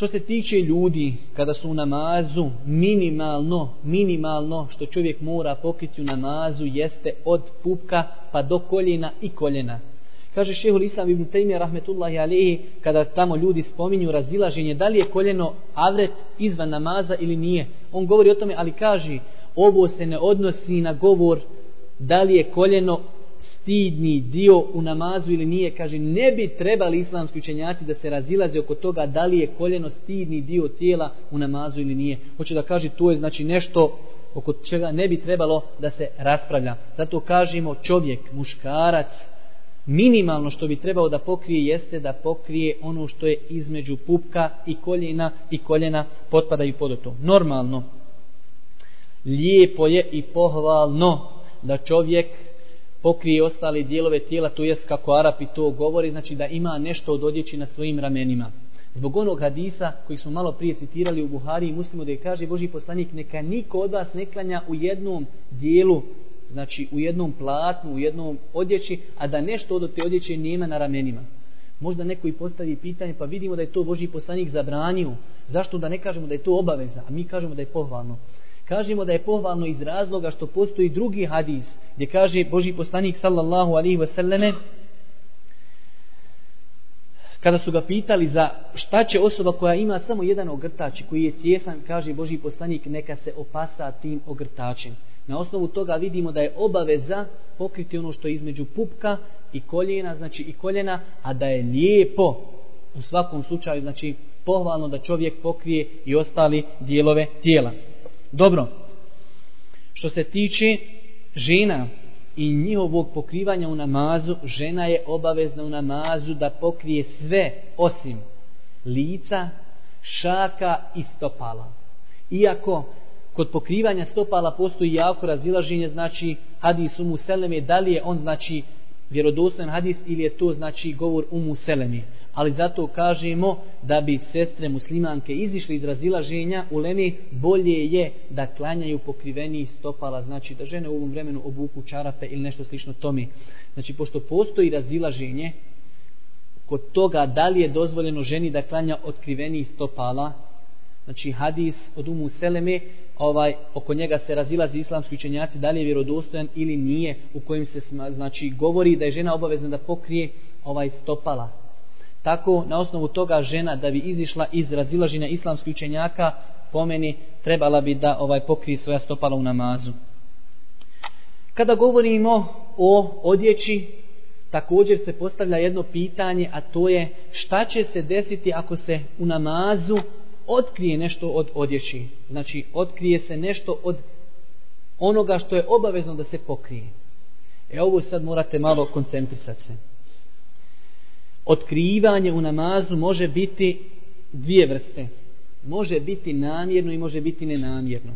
[SPEAKER 6] Što se tiče ljudi, kada su u namazu, minimalno, minimalno što čovjek mora pokriti u namazu jeste od pupka pa do koljena i koljena. Kaže šehul Islam ibn Taymiyyah rahmetullahi alihi, kada tamo ljudi spominju razilaženje, da li je koljeno avret izvan namaza ili nije. On govori o tome, ali kaže, ovo se ne odnosi na govor da li je koljeno stidni dio u namazu ili nije, kaže, ne bi trebali islamski učenjaci da se razilaze oko toga da li je koljeno stidni dio tijela u namazu ili nije. Hoće da kaže, to je znači nešto oko čega ne bi trebalo da se raspravlja. Zato kažemo čovjek, muškarac, minimalno što bi trebao da pokrije jeste da pokrije ono što je između pupka i koljena i koljena potpadaju pod to. Normalno, lijepo je i pohvalno da čovjek pokrije ostale dijelove tijela, to jest kako Arapi to govori, znači da ima nešto od odjeći na svojim ramenima. Zbog onog hadisa koji smo malo prije citirali u Buhari i muslimo da je kaže Boži poslanik neka niko od vas ne klanja u jednom dijelu, znači u jednom platnu, u jednom odjeći, a da nešto od te odjeće nema na ramenima. Možda neko i postavi pitanje, pa vidimo da je to Boži poslanik zabranio. Zašto da ne kažemo da je to obaveza, a mi kažemo da je pohvalno. Kažemo da je pohvalno iz razloga što postoji drugi hadis gdje kaže Boži poslanik sallallahu alaihi wasallame kada su ga pitali za šta će osoba koja ima samo jedan ogrtač koji je tjesan, kaže Boži poslanik neka se opasa tim ogrtačem. Na osnovu toga vidimo da je obaveza pokriti ono što je između pupka i koljena, znači i koljena, a da je lijepo u svakom slučaju, znači pohvalno da čovjek pokrije i ostali dijelove tijela. Dobro, što se tiče žena i njihovog pokrivanja u namazu, žena je obavezna u namazu da pokrije sve osim lica, šaka i stopala. Iako kod pokrivanja stopala postoji jako razilaženje, znači hadis umu seleme, da li je on znači vjerodostojan hadis ili je to znači govor umu seleme ali zato kažemo da bi sestre muslimanke izišli iz razilaženja u Lemi, bolje je da klanjaju pokriveni stopala, znači da žene u ovom vremenu obuku čarape ili nešto slično tome. Znači, pošto postoji razilaženje kod toga da li je dozvoljeno ženi da klanja otkriveni stopala, znači hadis od Umu Seleme, ovaj, oko njega se razilazi islamski učenjaci da li je vjerodostojan ili nije, u kojem se znači govori da je žena obavezna da pokrije ovaj stopala, Tako, na osnovu toga žena da bi izišla iz razilaženja islamskih učenjaka, po meni trebala bi da ovaj pokrije svoja stopala u namazu. Kada govorimo o odjeći, također se postavlja jedno pitanje, a to je šta će se desiti ako se u namazu otkrije nešto od odjeći. Znači, otkrije se nešto od onoga što je obavezno da se pokrije. E ovo sad morate malo koncentrisati se otkrivanje u namazu može biti dvije vrste. Može biti namjerno i može biti nenamjerno.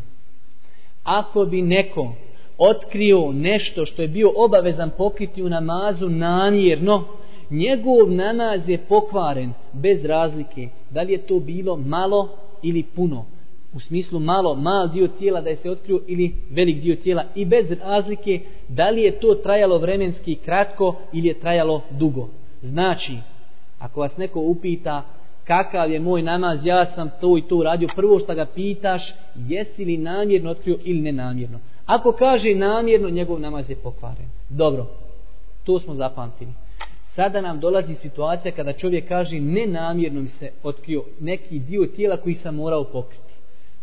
[SPEAKER 6] Ako bi neko otkrio nešto što je bio obavezan pokriti u namazu namjerno, njegov namaz je pokvaren bez razlike. Da li je to bilo malo ili puno? U smislu malo, mal dio tijela da je se otkrio ili velik dio tijela i bez razlike da li je to trajalo vremenski kratko ili je trajalo dugo. Znači, ako vas neko upita kakav je moj namaz, ja sam to i to uradio, prvo što ga pitaš, jesi li namjerno otkrio ili nenamjerno. Ako kaže namjerno, njegov namaz je pokvaren. Dobro, to smo zapamtili. Sada nam dolazi situacija kada čovjek kaže nenamjerno mi se otkrio neki dio tijela koji sam morao pokriti.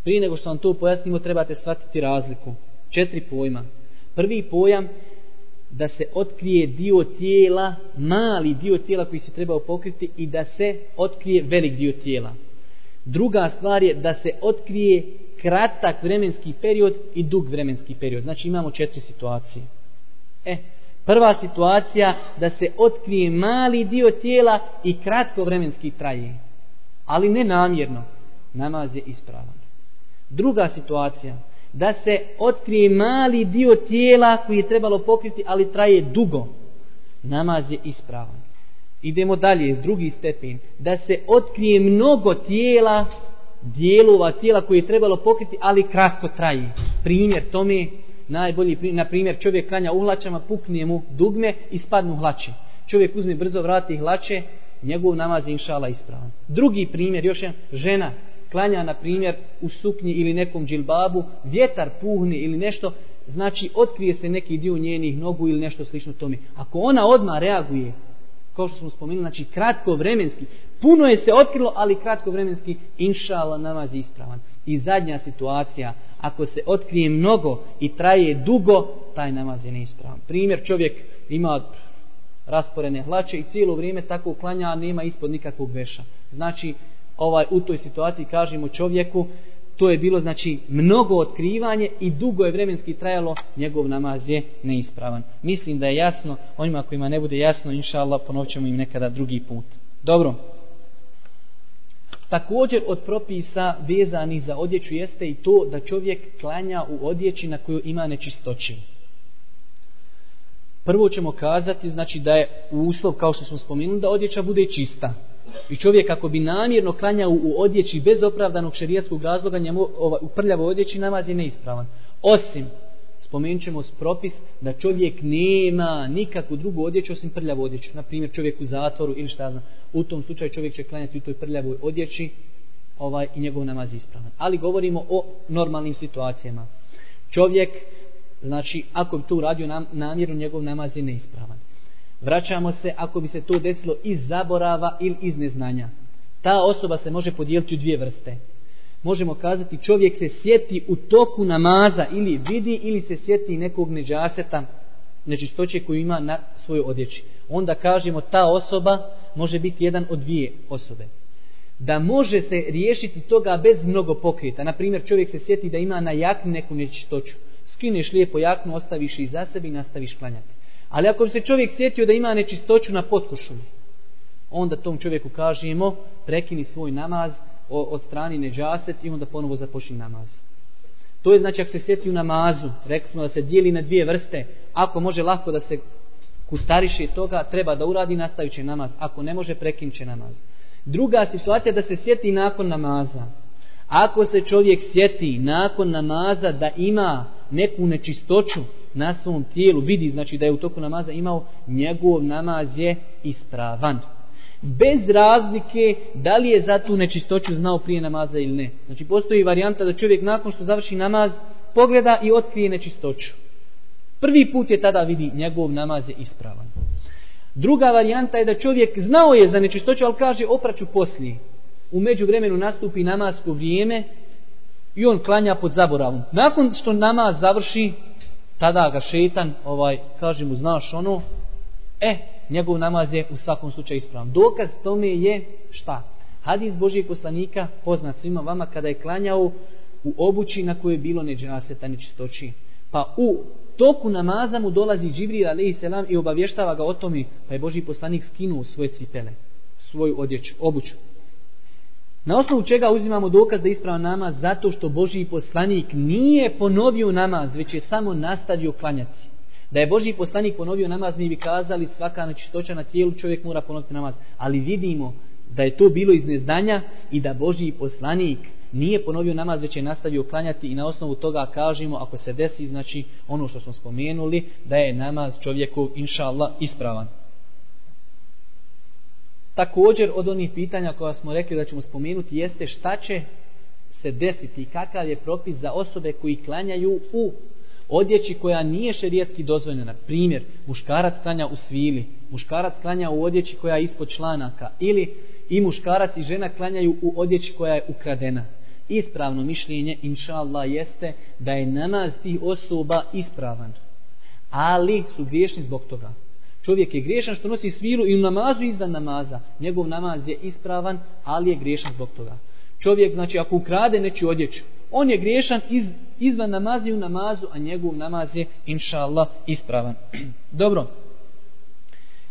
[SPEAKER 6] Prije nego što vam to pojasnimo, trebate shvatiti razliku. Četiri pojma. Prvi pojam da se otkrije dio tijela, mali dio tijela koji se trebao pokriti i da se otkrije velik dio tijela. Druga stvar je da se otkrije kratak vremenski period i dug vremenski period. Znači imamo četiri situacije. E, prva situacija da se otkrije mali dio tijela i kratko vremenski traje. Ali ne namjerno. Namaz je ispravan. Druga situacija da se otkrije mali dio tijela koji je trebalo pokriti, ali traje dugo. Namaz je ispravan. Idemo dalje, drugi stepen. Da se otkrije mnogo tijela, dijelova tijela koje je trebalo pokriti, ali kratko traje. Primjer tome, najbolji primjer, na primjer čovjek klanja u hlačama, pukne mu dugme i spadnu hlače. Čovjek uzme brzo vrati hlače, njegov namaz je inšala ispravan. Drugi primjer, još jedan, žena klanja, na primjer, u suknji ili nekom džilbabu, vjetar puhni ili nešto, znači otkrije se neki dio njenih nogu ili nešto slično tome. Ako ona odma reaguje, kao što smo spomenuli, znači kratko vremenski, puno je se otkrilo, ali kratko vremenski, inšala namaz je ispravan. I zadnja situacija, ako se otkrije mnogo i traje dugo, taj namaz je neispravan. Primjer, čovjek ima rasporene hlače i cijelo vrijeme tako uklanja, a nema ispod nikakvog veša. Znači, ovaj u toj situaciji kažemo čovjeku to je bilo znači mnogo otkrivanje i dugo je vremenski trajalo njegov namaz je neispravan. Mislim da je jasno onima kojima ne bude jasno inša Allah ponovćemo im nekada drugi put. Dobro. Također od propisa vezani za odjeću jeste i to da čovjek klanja u odjeći na koju ima nečistoću. prvo ćemo kazati znači da je uslov kao što smo spomenuli da odjeća bude čista. I čovjek ako bi namjerno klanjao u odjeći bez opravdanog šerijatskog razloga, njemu ova, u prljavo odjeći namaz je neispravan. Osim, spomenut ćemo s propis da čovjek nema nikakvu drugu odjeću osim prljavu odjeću. Naprimjer, čovjek u zatvoru ili šta znam. U tom slučaju čovjek će klanjati u toj prljavoj odjeći ovaj, i njegov namaz je ispravan. Ali govorimo o normalnim situacijama. Čovjek, znači, ako bi to uradio nam, namjerno, njegov namaz je neispravan. Vraćamo se ako bi se to desilo iz zaborava ili iz neznanja. Ta osoba se može podijeliti u dvije vrste. Možemo kazati čovjek se sjeti u toku namaza ili vidi ili se sjeti nekog neđaseta, nečistoće koju ima na svojoj odjeći. Onda kažemo ta osoba može biti jedan od dvije osobe. Da može se riješiti toga bez mnogo pokreta. Naprimjer čovjek se sjeti da ima na jakni neku nečistoću. Skineš lijepo jaknu, ostaviš i za sebi i nastaviš klanjati. Ali ako bi se čovjek sjetio da ima nečistoću na potkušumu, onda tom čovjeku kažemo prekini svoj namaz od strani neđaset i onda ponovo započni namaz. To je znači ako se sjeti u namazu, rekli smo da se dijeli na dvije vrste, ako može lahko da se kustariše toga, treba da uradi nastavit namaz, ako ne može prekinće namaz. Druga situacija da se sjeti nakon namaza. Ako se čovjek sjeti nakon namaza da ima neku nečistoću na svom tijelu, vidi znači da je u toku namaza imao, njegov namaz je ispravan. Bez razlike da li je za tu nečistoću znao prije namaza ili ne. Znači postoji varijanta da čovjek nakon što završi namaz pogleda i otkrije nečistoću. Prvi put je tada vidi njegov namaz je ispravan. Druga varijanta je da čovjek znao je za nečistoću, ali kaže opraću poslije. U međuvremenu nastupi namasko vrijeme i on klanja pod zaboravom. Nakon što namaz završi, tada ga šetan, ovaj, kaže mu, znaš ono, e, njegov namaz je u svakom slučaju ispravan. Dokaz tome je šta? Hadis Božijeg poslanika, poznat svima vama, kada je klanjao u obući na kojoj je bilo neđaseta, nečistoći. Pa u toku namaza mu dolazi Džibril alaih selam i obavještava ga o tome, pa je Božji poslanik skinuo svoje cipele, svoju odjeću, obuću. Na osnovu čega uzimamo dokaz da ispravan namaz? Zato što Božji poslanik nije ponovio namaz, već je samo nastavio klanjati. Da je Božji poslanik ponovio namaz, mi bi kazali svaka nečistoća na tijelu čovjek mora ponoviti namaz. Ali vidimo da je to bilo iz neznanja i da Božji poslanik nije ponovio namaz, već je nastavio klanjati i na osnovu toga kažemo, ako se desi, znači ono što smo spomenuli, da je namaz čovjeku, inša Allah, ispravan. Također od onih pitanja koja smo rekli da ćemo spomenuti jeste šta će se desiti, i kakav je propis za osobe koji klanjaju u odjeći koja nije šerijetski dozvoljena. Primjer, muškarac klanja u svili, muškarac klanja u odjeći koja je ispod članaka ili i muškarac i žena klanjaju u odjeći koja je ukradena. Ispravno mišljenje, inša Allah, jeste da je namaz tih osoba ispravan. ali su griješni zbog toga. Čovjek je griješan što nosi svilu i u namazu izvan namaza. Njegov namaz je ispravan, ali je griješan zbog toga. Čovjek, znači, ako ukrade nečiju odjeću, on je griješan iz, izvan namazi u namazu, a njegov namaz je, inša Allah, ispravan. Dobro,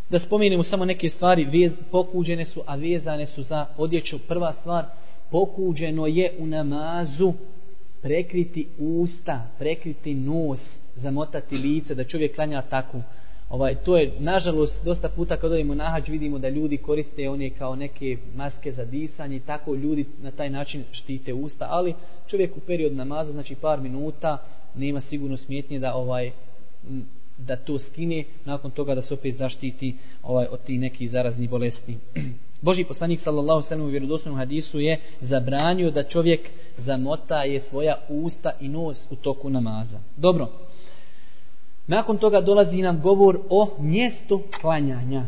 [SPEAKER 6] da spomenemo samo neke stvari, vez, pokuđene su, a vezane su za odjeću. Prva stvar, pokuđeno je u namazu prekriti usta, prekriti nos, zamotati lice, da čovjek klanja tako. Ovaj, to je, nažalost, dosta puta kad odemo na hađ vidimo da ljudi koriste one kao neke maske za disanje i tako ljudi na taj način štite usta, ali čovjek u period namaza, znači par minuta, nema sigurno smjetnje da ovaj da to skine, nakon toga da se opet zaštiti ovaj od tih nekih zaraznih bolesti. Boži poslanik sallallahu sallam u vjerodostojnom hadisu je zabranio da čovjek zamota je svoja usta i nos u toku namaza. Dobro. Nakon toga dolazi nam govor o mjestu klanjanja.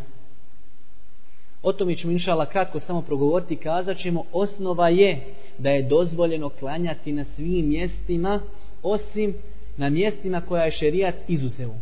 [SPEAKER 6] O tome ćemo inšala kratko samo progovoriti. Kazat ćemo osnova je da je dozvoljeno klanjati na svim mjestima osim na mjestima koja je šerijat izuzeo.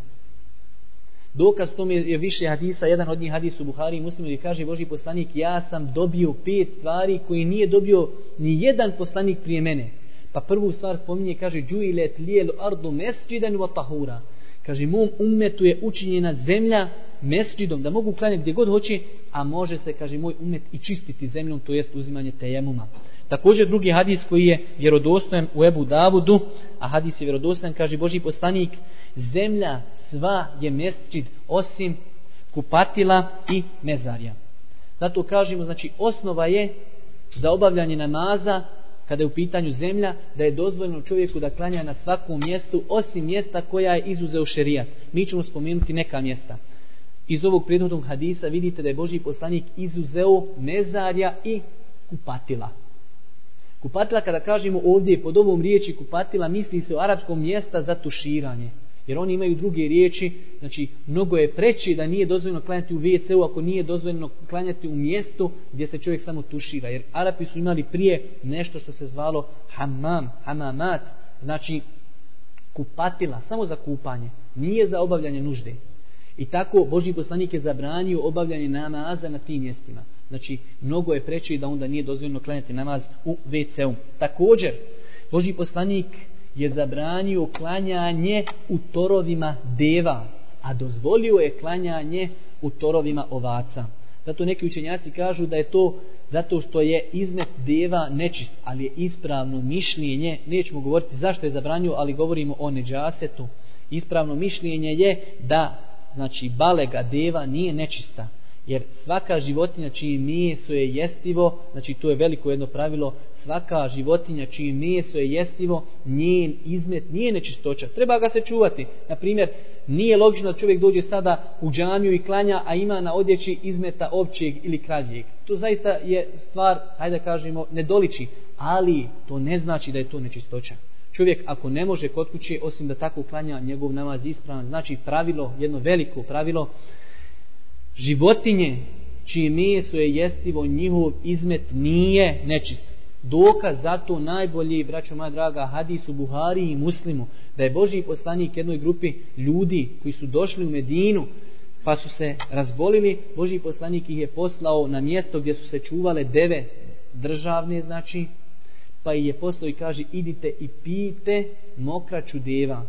[SPEAKER 6] Dokaz tome je više hadisa, jedan od njih hadis u Buhari i muslimu gdje kaže Boži poslanik, ja sam dobio pet stvari koji nije dobio ni jedan poslanik prije mene. Pa prvu stvar spominje, kaže, džuilet lijelu ardu mesđiden wa tahura. Kaže, mom umetu je učinjena zemlja mesčidom, da mogu klanjati gdje god hoće, a može se, kaže, moj umet i čistiti zemljom, to jest uzimanje tejemuma. Također drugi hadis koji je vjerodostojan u Ebu Davudu, a hadis je vjerodostojan, kaže Boži poslanik, zemlja sva je mesčid osim kupatila i mezarja. Zato kažemo, znači osnova je za obavljanje namaza kada je u pitanju zemlja, da je dozvoljeno čovjeku da klanja na svakom mjestu, osim mjesta koja je izuzeo šerijat. Mi ćemo spomenuti neka mjesta. Iz ovog prethodnog hadisa vidite da je Boži poslanik izuzeo mezarja i kupatila. Kupatila, kada kažemo ovdje pod ovom riječi kupatila, misli se o arapskom mjesta za tuširanje. Jer oni imaju druge riječi, znači mnogo je preći da nije dozvoljeno klanjati u WC-u ako nije dozvoljeno klanjati u mjestu gdje se čovjek samo tušira. Jer Arapi su imali prije nešto što se zvalo hammam, hamamat, znači kupatila, samo za kupanje, nije za obavljanje nužde. I tako Boži poslanik je zabranio obavljanje namaza na tim mjestima. Znači, mnogo je preći da onda nije dozvoljeno klanjati namaz u WC-u. Također, Boži poslanik je zabranio klanjanje u torovima deva, a dozvolio je klanjanje u torovima ovaca. Zato neki učenjaci kažu da je to zato što je izmet deva nečist, ali je ispravno mišljenje, nećemo govoriti zašto je zabranio, ali govorimo o neđasetu. Ispravno mišljenje je da znači balega deva nije nečista, jer svaka životinja čiji meso je jestivo, znači to je veliko jedno pravilo, svaka životinja čiji meso je jestivo, njen izmet nije nečistoća. Treba ga se čuvati. Na primjer, nije logično da čovjek dođe sada u džamiju i klanja, a ima na odjeći izmeta ovčijeg ili krađijeg. To zaista je stvar, hajde da kažemo, nedoliči, ali to ne znači da je to nečistoća. Čovjek ako ne može kod kuće, osim da tako klanja njegov namaz ispravan, znači pravilo, jedno veliko pravilo, životinje čije meso je jestivo, njihov izmet nije nečist dokaz za to najbolji, braćo moja draga, hadis u Buhari i Muslimu, da je Boži poslanik jednoj grupi ljudi koji su došli u Medinu, pa su se razbolili, Boži poslanik ih je poslao na mjesto gdje su se čuvale deve državne, znači, pa ih je poslao i kaže, idite i pijte mokraću deva.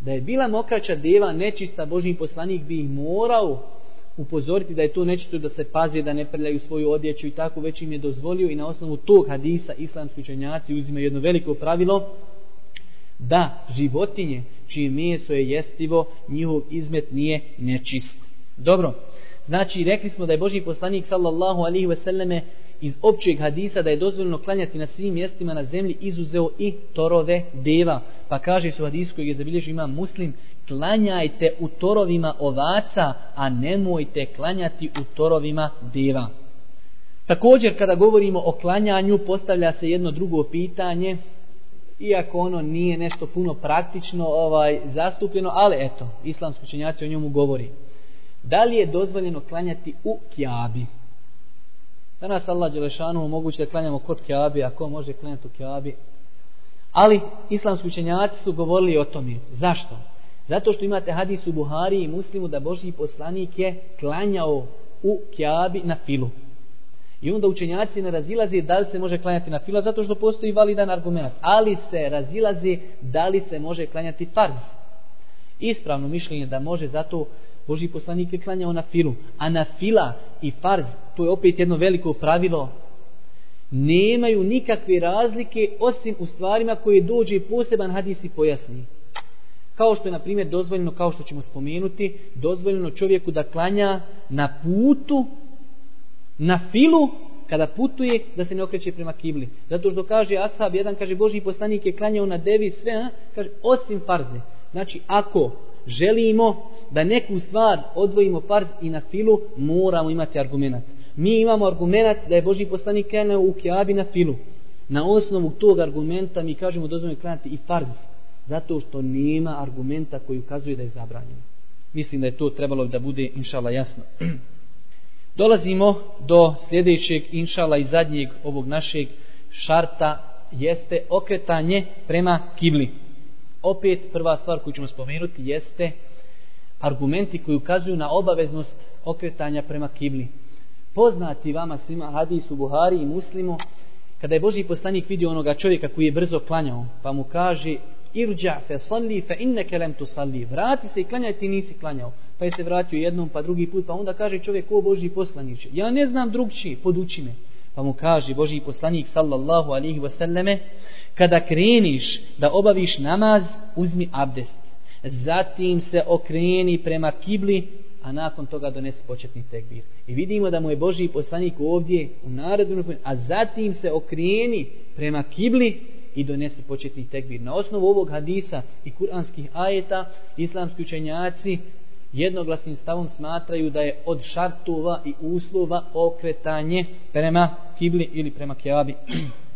[SPEAKER 6] Da je bila mokraća deva nečista, Boži poslanik bi ih morao upozoriti da je to nešto da se pazi da ne prljaju svoju odjeću i tako već im je dozvolio i na osnovu tog hadisa islamski učenjaci uzimaju jedno veliko pravilo da životinje čije meso je jestivo njihov izmet nije nečist. Dobro, znači rekli smo da je Boži poslanik sallallahu alihi wasallame iz općeg hadisa da je dozvoljeno klanjati na svim mjestima na zemlji izuzeo i torove deva. Pa kaže su hadis koji je zabilježio ima muslim, klanjajte u torovima ovaca, a nemojte klanjati u torovima deva. Također kada govorimo o klanjanju postavlja se jedno drugo pitanje, iako ono nije nešto puno praktično ovaj zastupljeno, ali eto, islamski učenjaci o njemu govori. Da li je dozvoljeno klanjati u kjabi? Danas Allah Đelešanu moguće da klanjamo kod kjabi, ako može klanjati u Keabi. Ali islamski učenjaci su govorili o tome. Zašto? Zato što imate hadis u Buhari i Muslimu da Božji poslanik je klanjao u Keabi na filu. I onda učenjaci ne razilaze da li se može klanjati na fila zato što postoji validan argument. Ali se razilaze da li se može klanjati farz. Ispravno mišljenje da može zato Boži poslanik je klanjao na filu. A na fila i farz, to je opet jedno veliko pravilo, nemaju nikakve razlike osim u stvarima koje dođe poseban hadis i pojasni. Kao što je, na primjer, dozvoljeno, kao što ćemo spomenuti, dozvoljeno čovjeku da klanja na putu na filu kada putuje da se ne okreće prema kibli. Zato što kaže Ashab, jedan kaže Boži poslanik je klanjao na devi sve, a? kaže osim farze. Znači ako želimo da neku stvar odvojimo farz i na filu, moramo imati argument. Mi imamo argument da je Boži poslanik klanjao u kjabi na filu. Na osnovu tog argumenta mi kažemo dozvoljeno klanjati i farz. Zato što nema argumenta koji ukazuje da je zabranjeno. Mislim da je to trebalo da bude inšala jasno. Dolazimo do sljedećeg inšala i zadnjeg ovog našeg šarta jeste okretanje prema kibli. Opet prva stvar koju ćemo spomenuti jeste argumenti koji ukazuju na obaveznost okretanja prema kibli. Poznati vama svima hadis u Buhari i Muslimu kada je Boži poslanik vidio onoga čovjeka koji je brzo klanjao pa mu kaže irđa fe salli fe inneke lem tu salli vrati se i klanjaj ti nisi klanjao pa je se vratio jednom, pa drugi put, pa onda kaže čovjek, o Boži poslaniče, ja ne znam drugčiji, poduči me. Pa mu kaže Boži poslanik, sallallahu alihi wasallame, kada kreniš da obaviš namaz, uzmi abdest. Zatim se okreni prema kibli, a nakon toga donesi početni tekbir. I vidimo da mu je Boži poslanik ovdje u narodu, a zatim se okreni prema kibli i donesi početni tekbir. Na osnovu ovog hadisa i kuranskih ajeta, islamski učenjaci jednoglasnim stavom smatraju da je od šartova i uslova okretanje prema kibli ili prema kjabi.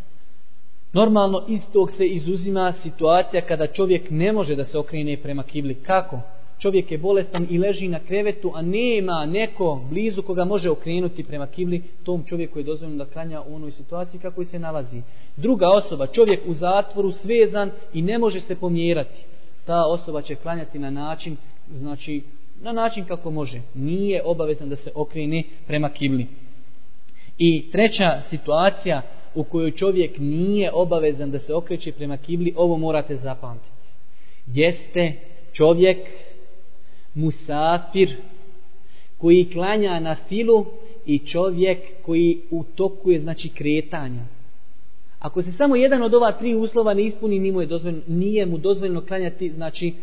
[SPEAKER 6] Normalno iz tog se izuzima situacija kada čovjek ne može da se okrene prema kibli. Kako? Čovjek je bolestan i leži na krevetu, a nema neko blizu koga može okrenuti prema kibli, tom čovjeku je dozvoljeno da klanja u onoj situaciji kako se nalazi. Druga osoba, čovjek u zatvoru, svezan i ne može se pomjerati. Ta osoba će klanjati na način, znači na način kako može. Nije obavezan da se okrene prema kibli. I treća situacija u kojoj čovjek nije obavezan da se okreće prema kibli, ovo morate zapamtiti. Jeste čovjek musafir koji klanja na filu i čovjek koji u toku je znači kretanja. Ako se samo jedan od ova tri uslova ne ispuni, nije mu, je dozvoljno, nije mu dozvoljno klanjati znači,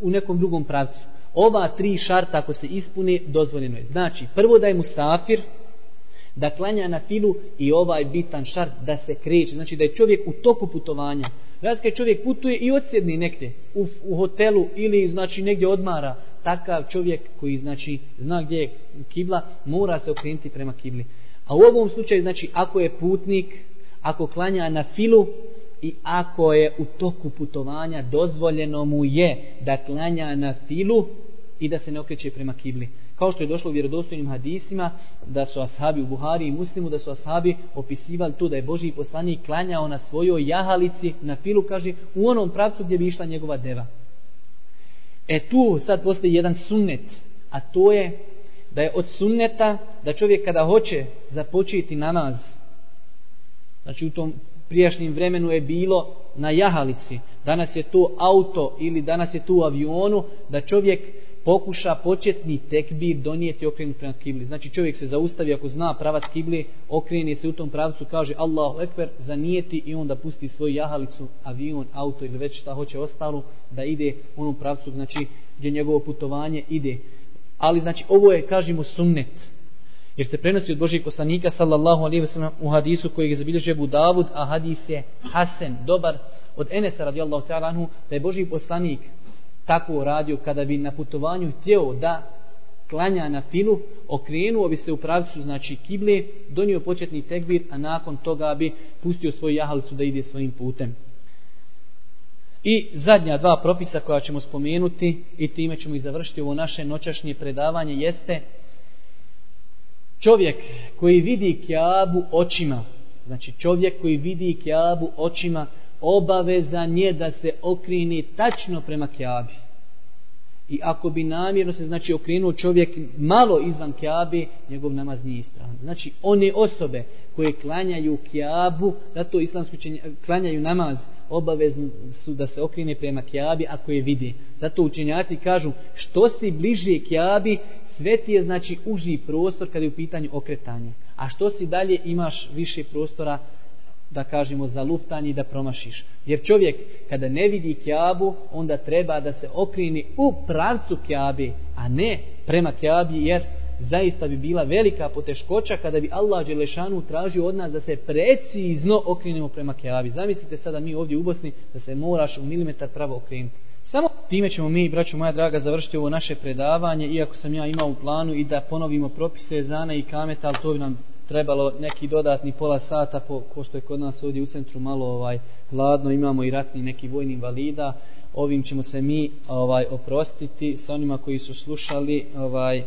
[SPEAKER 6] u nekom drugom pravcu ova tri šarta ako se ispune dozvoljeno je znači prvo da je musafir da klanja na filu i ovaj bitan šart da se kreće. Znači da je čovjek u toku putovanja. Razka čovjek putuje i odsjedni negdje u, u hotelu ili znači negdje odmara takav čovjek koji znači zna gdje je kibla mora se okrenuti prema kibli. A u ovom slučaju znači ako je putnik ako klanja na filu i ako je u toku putovanja dozvoljeno mu je da klanja na filu i da se ne okreće prema kibli. Kao što je došlo u vjerodostojnim hadisima da su ashabi u Buhari i Muslimu da su ashabi opisivali to da je Boži poslanik klanjao na svojoj jahalici na filu, kaže, u onom pravcu gdje bi išla njegova deva. E tu sad postoji jedan sunnet, a to je da je od sunneta da čovjek kada hoće započeti namaz, znači u tom prijašnjim vremenu je bilo na jahalici, danas je to auto ili danas je to u avionu, da čovjek pokuša početni tekbir donijeti okrenut prema kibli. Znači čovjek se zaustavi ako zna pravac kibli, okreni se u tom pravcu, kaže Allahu Ekber, zanijeti i onda pusti svoju jahalicu, avion, auto ili već šta hoće ostalo, da ide u onom pravcu, znači gdje njegovo putovanje ide. Ali znači ovo je, kažemo, sunnet. Jer se prenosi od Božijeg poslanika sallallahu alaihi wa sallam u hadisu koji je zabilježio Abu Davud, a hadis je Hasan, dobar, od Enesa radijallahu ta'ala anhu, da je Božiji poslanik tako radio kada bi na putovanju htio da klanja na filu, okrenuo bi se u pravcu, znači kible, donio početni tekbir, a nakon toga bi pustio svoju jahalicu da ide svojim putem. I zadnja dva propisa koja ćemo spomenuti i time ćemo i završiti ovo naše noćašnje predavanje jeste čovjek koji vidi kjabu očima, znači čovjek koji vidi kjabu očima, obavezan je da se okrini tačno prema kjabi. I ako bi namjerno se znači okrenuo čovjek malo izvan Kjabe, njegov namaz nije ispravan. Znači one osobe koje klanjaju Kjabu, zato islamski učenja, klanjaju namaz, obavezni su da se okrine prema Kjabi ako je vidi. Zato učenjaci kažu što si bliže Kjabi, sve ti je znači uži prostor kada je u pitanju okretanje. A što si dalje imaš više prostora da kažemo za luftanje i da promašiš. Jer čovjek kada ne vidi kjabu, onda treba da se okrini u pravcu kjabe, a ne prema kjabi, jer zaista bi bila velika poteškoća kada bi Allah Đelešanu tražio od nas da se precizno okrenemo prema kjabi. Zamislite sada mi ovdje u Bosni da se moraš u milimetar pravo okrenuti. Samo time ćemo mi, braćo moja draga, završiti ovo naše predavanje, iako sam ja imao u planu i da ponovimo propise Zana i Kameta, ali to bi nam trebalo neki dodatni pola sata po, ko što je kod nas ovdje u centru malo ovaj hladno imamo i ratni neki vojni invalida. Ovim ćemo se mi ovaj oprostiti sa onima koji su slušali ovaj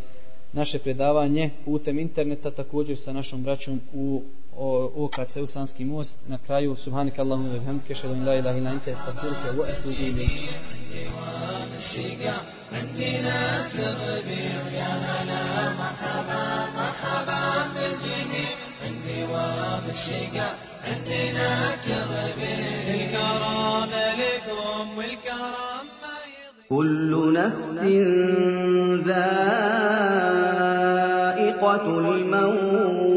[SPEAKER 6] naše predavanje putem interneta također sa našom braćom u OKC u Sanski most na kraju subhanak Allahumma wa bihamdika ashhadu an la ilaha illa anta astaghfiruka wa atubu ilayk عندنا تربيع يا هلا مرحبا مرحبا بالجميع عندي وام الشقا عندنا تربيع الكرم لكم والكرم
[SPEAKER 8] كل نفس ذائقة الموت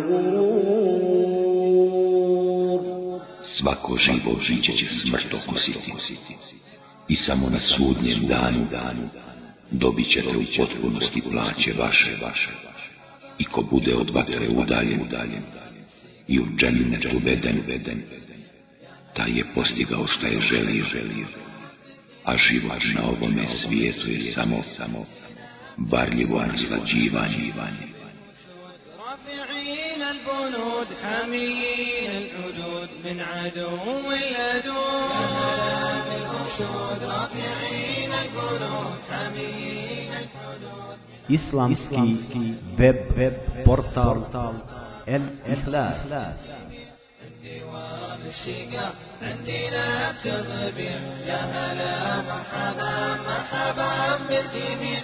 [SPEAKER 2] Svako živo žiće će smrt okusiti i samo na sudnjem danu danu dobit ćete u potpunosti plaće vaše vaše i ko bude od vatre udaljen udaljen i u džennet uveden uveden taj je postigao šta je želio želio a život na ovome svijetu je samo samo varljivo naslađivanje البنود حاملين الحدود من عدو الأدو.
[SPEAKER 5] لنا بالأسود رافعين القلوب حاملين الحدود
[SPEAKER 3] بورتال الإخلاص الدوام الشقة عندنا يا هلا مرحبا مرحبا بالجميع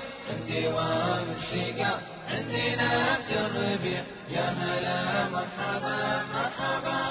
[SPEAKER 3] عندنا يا هلا مرحبا مرحبا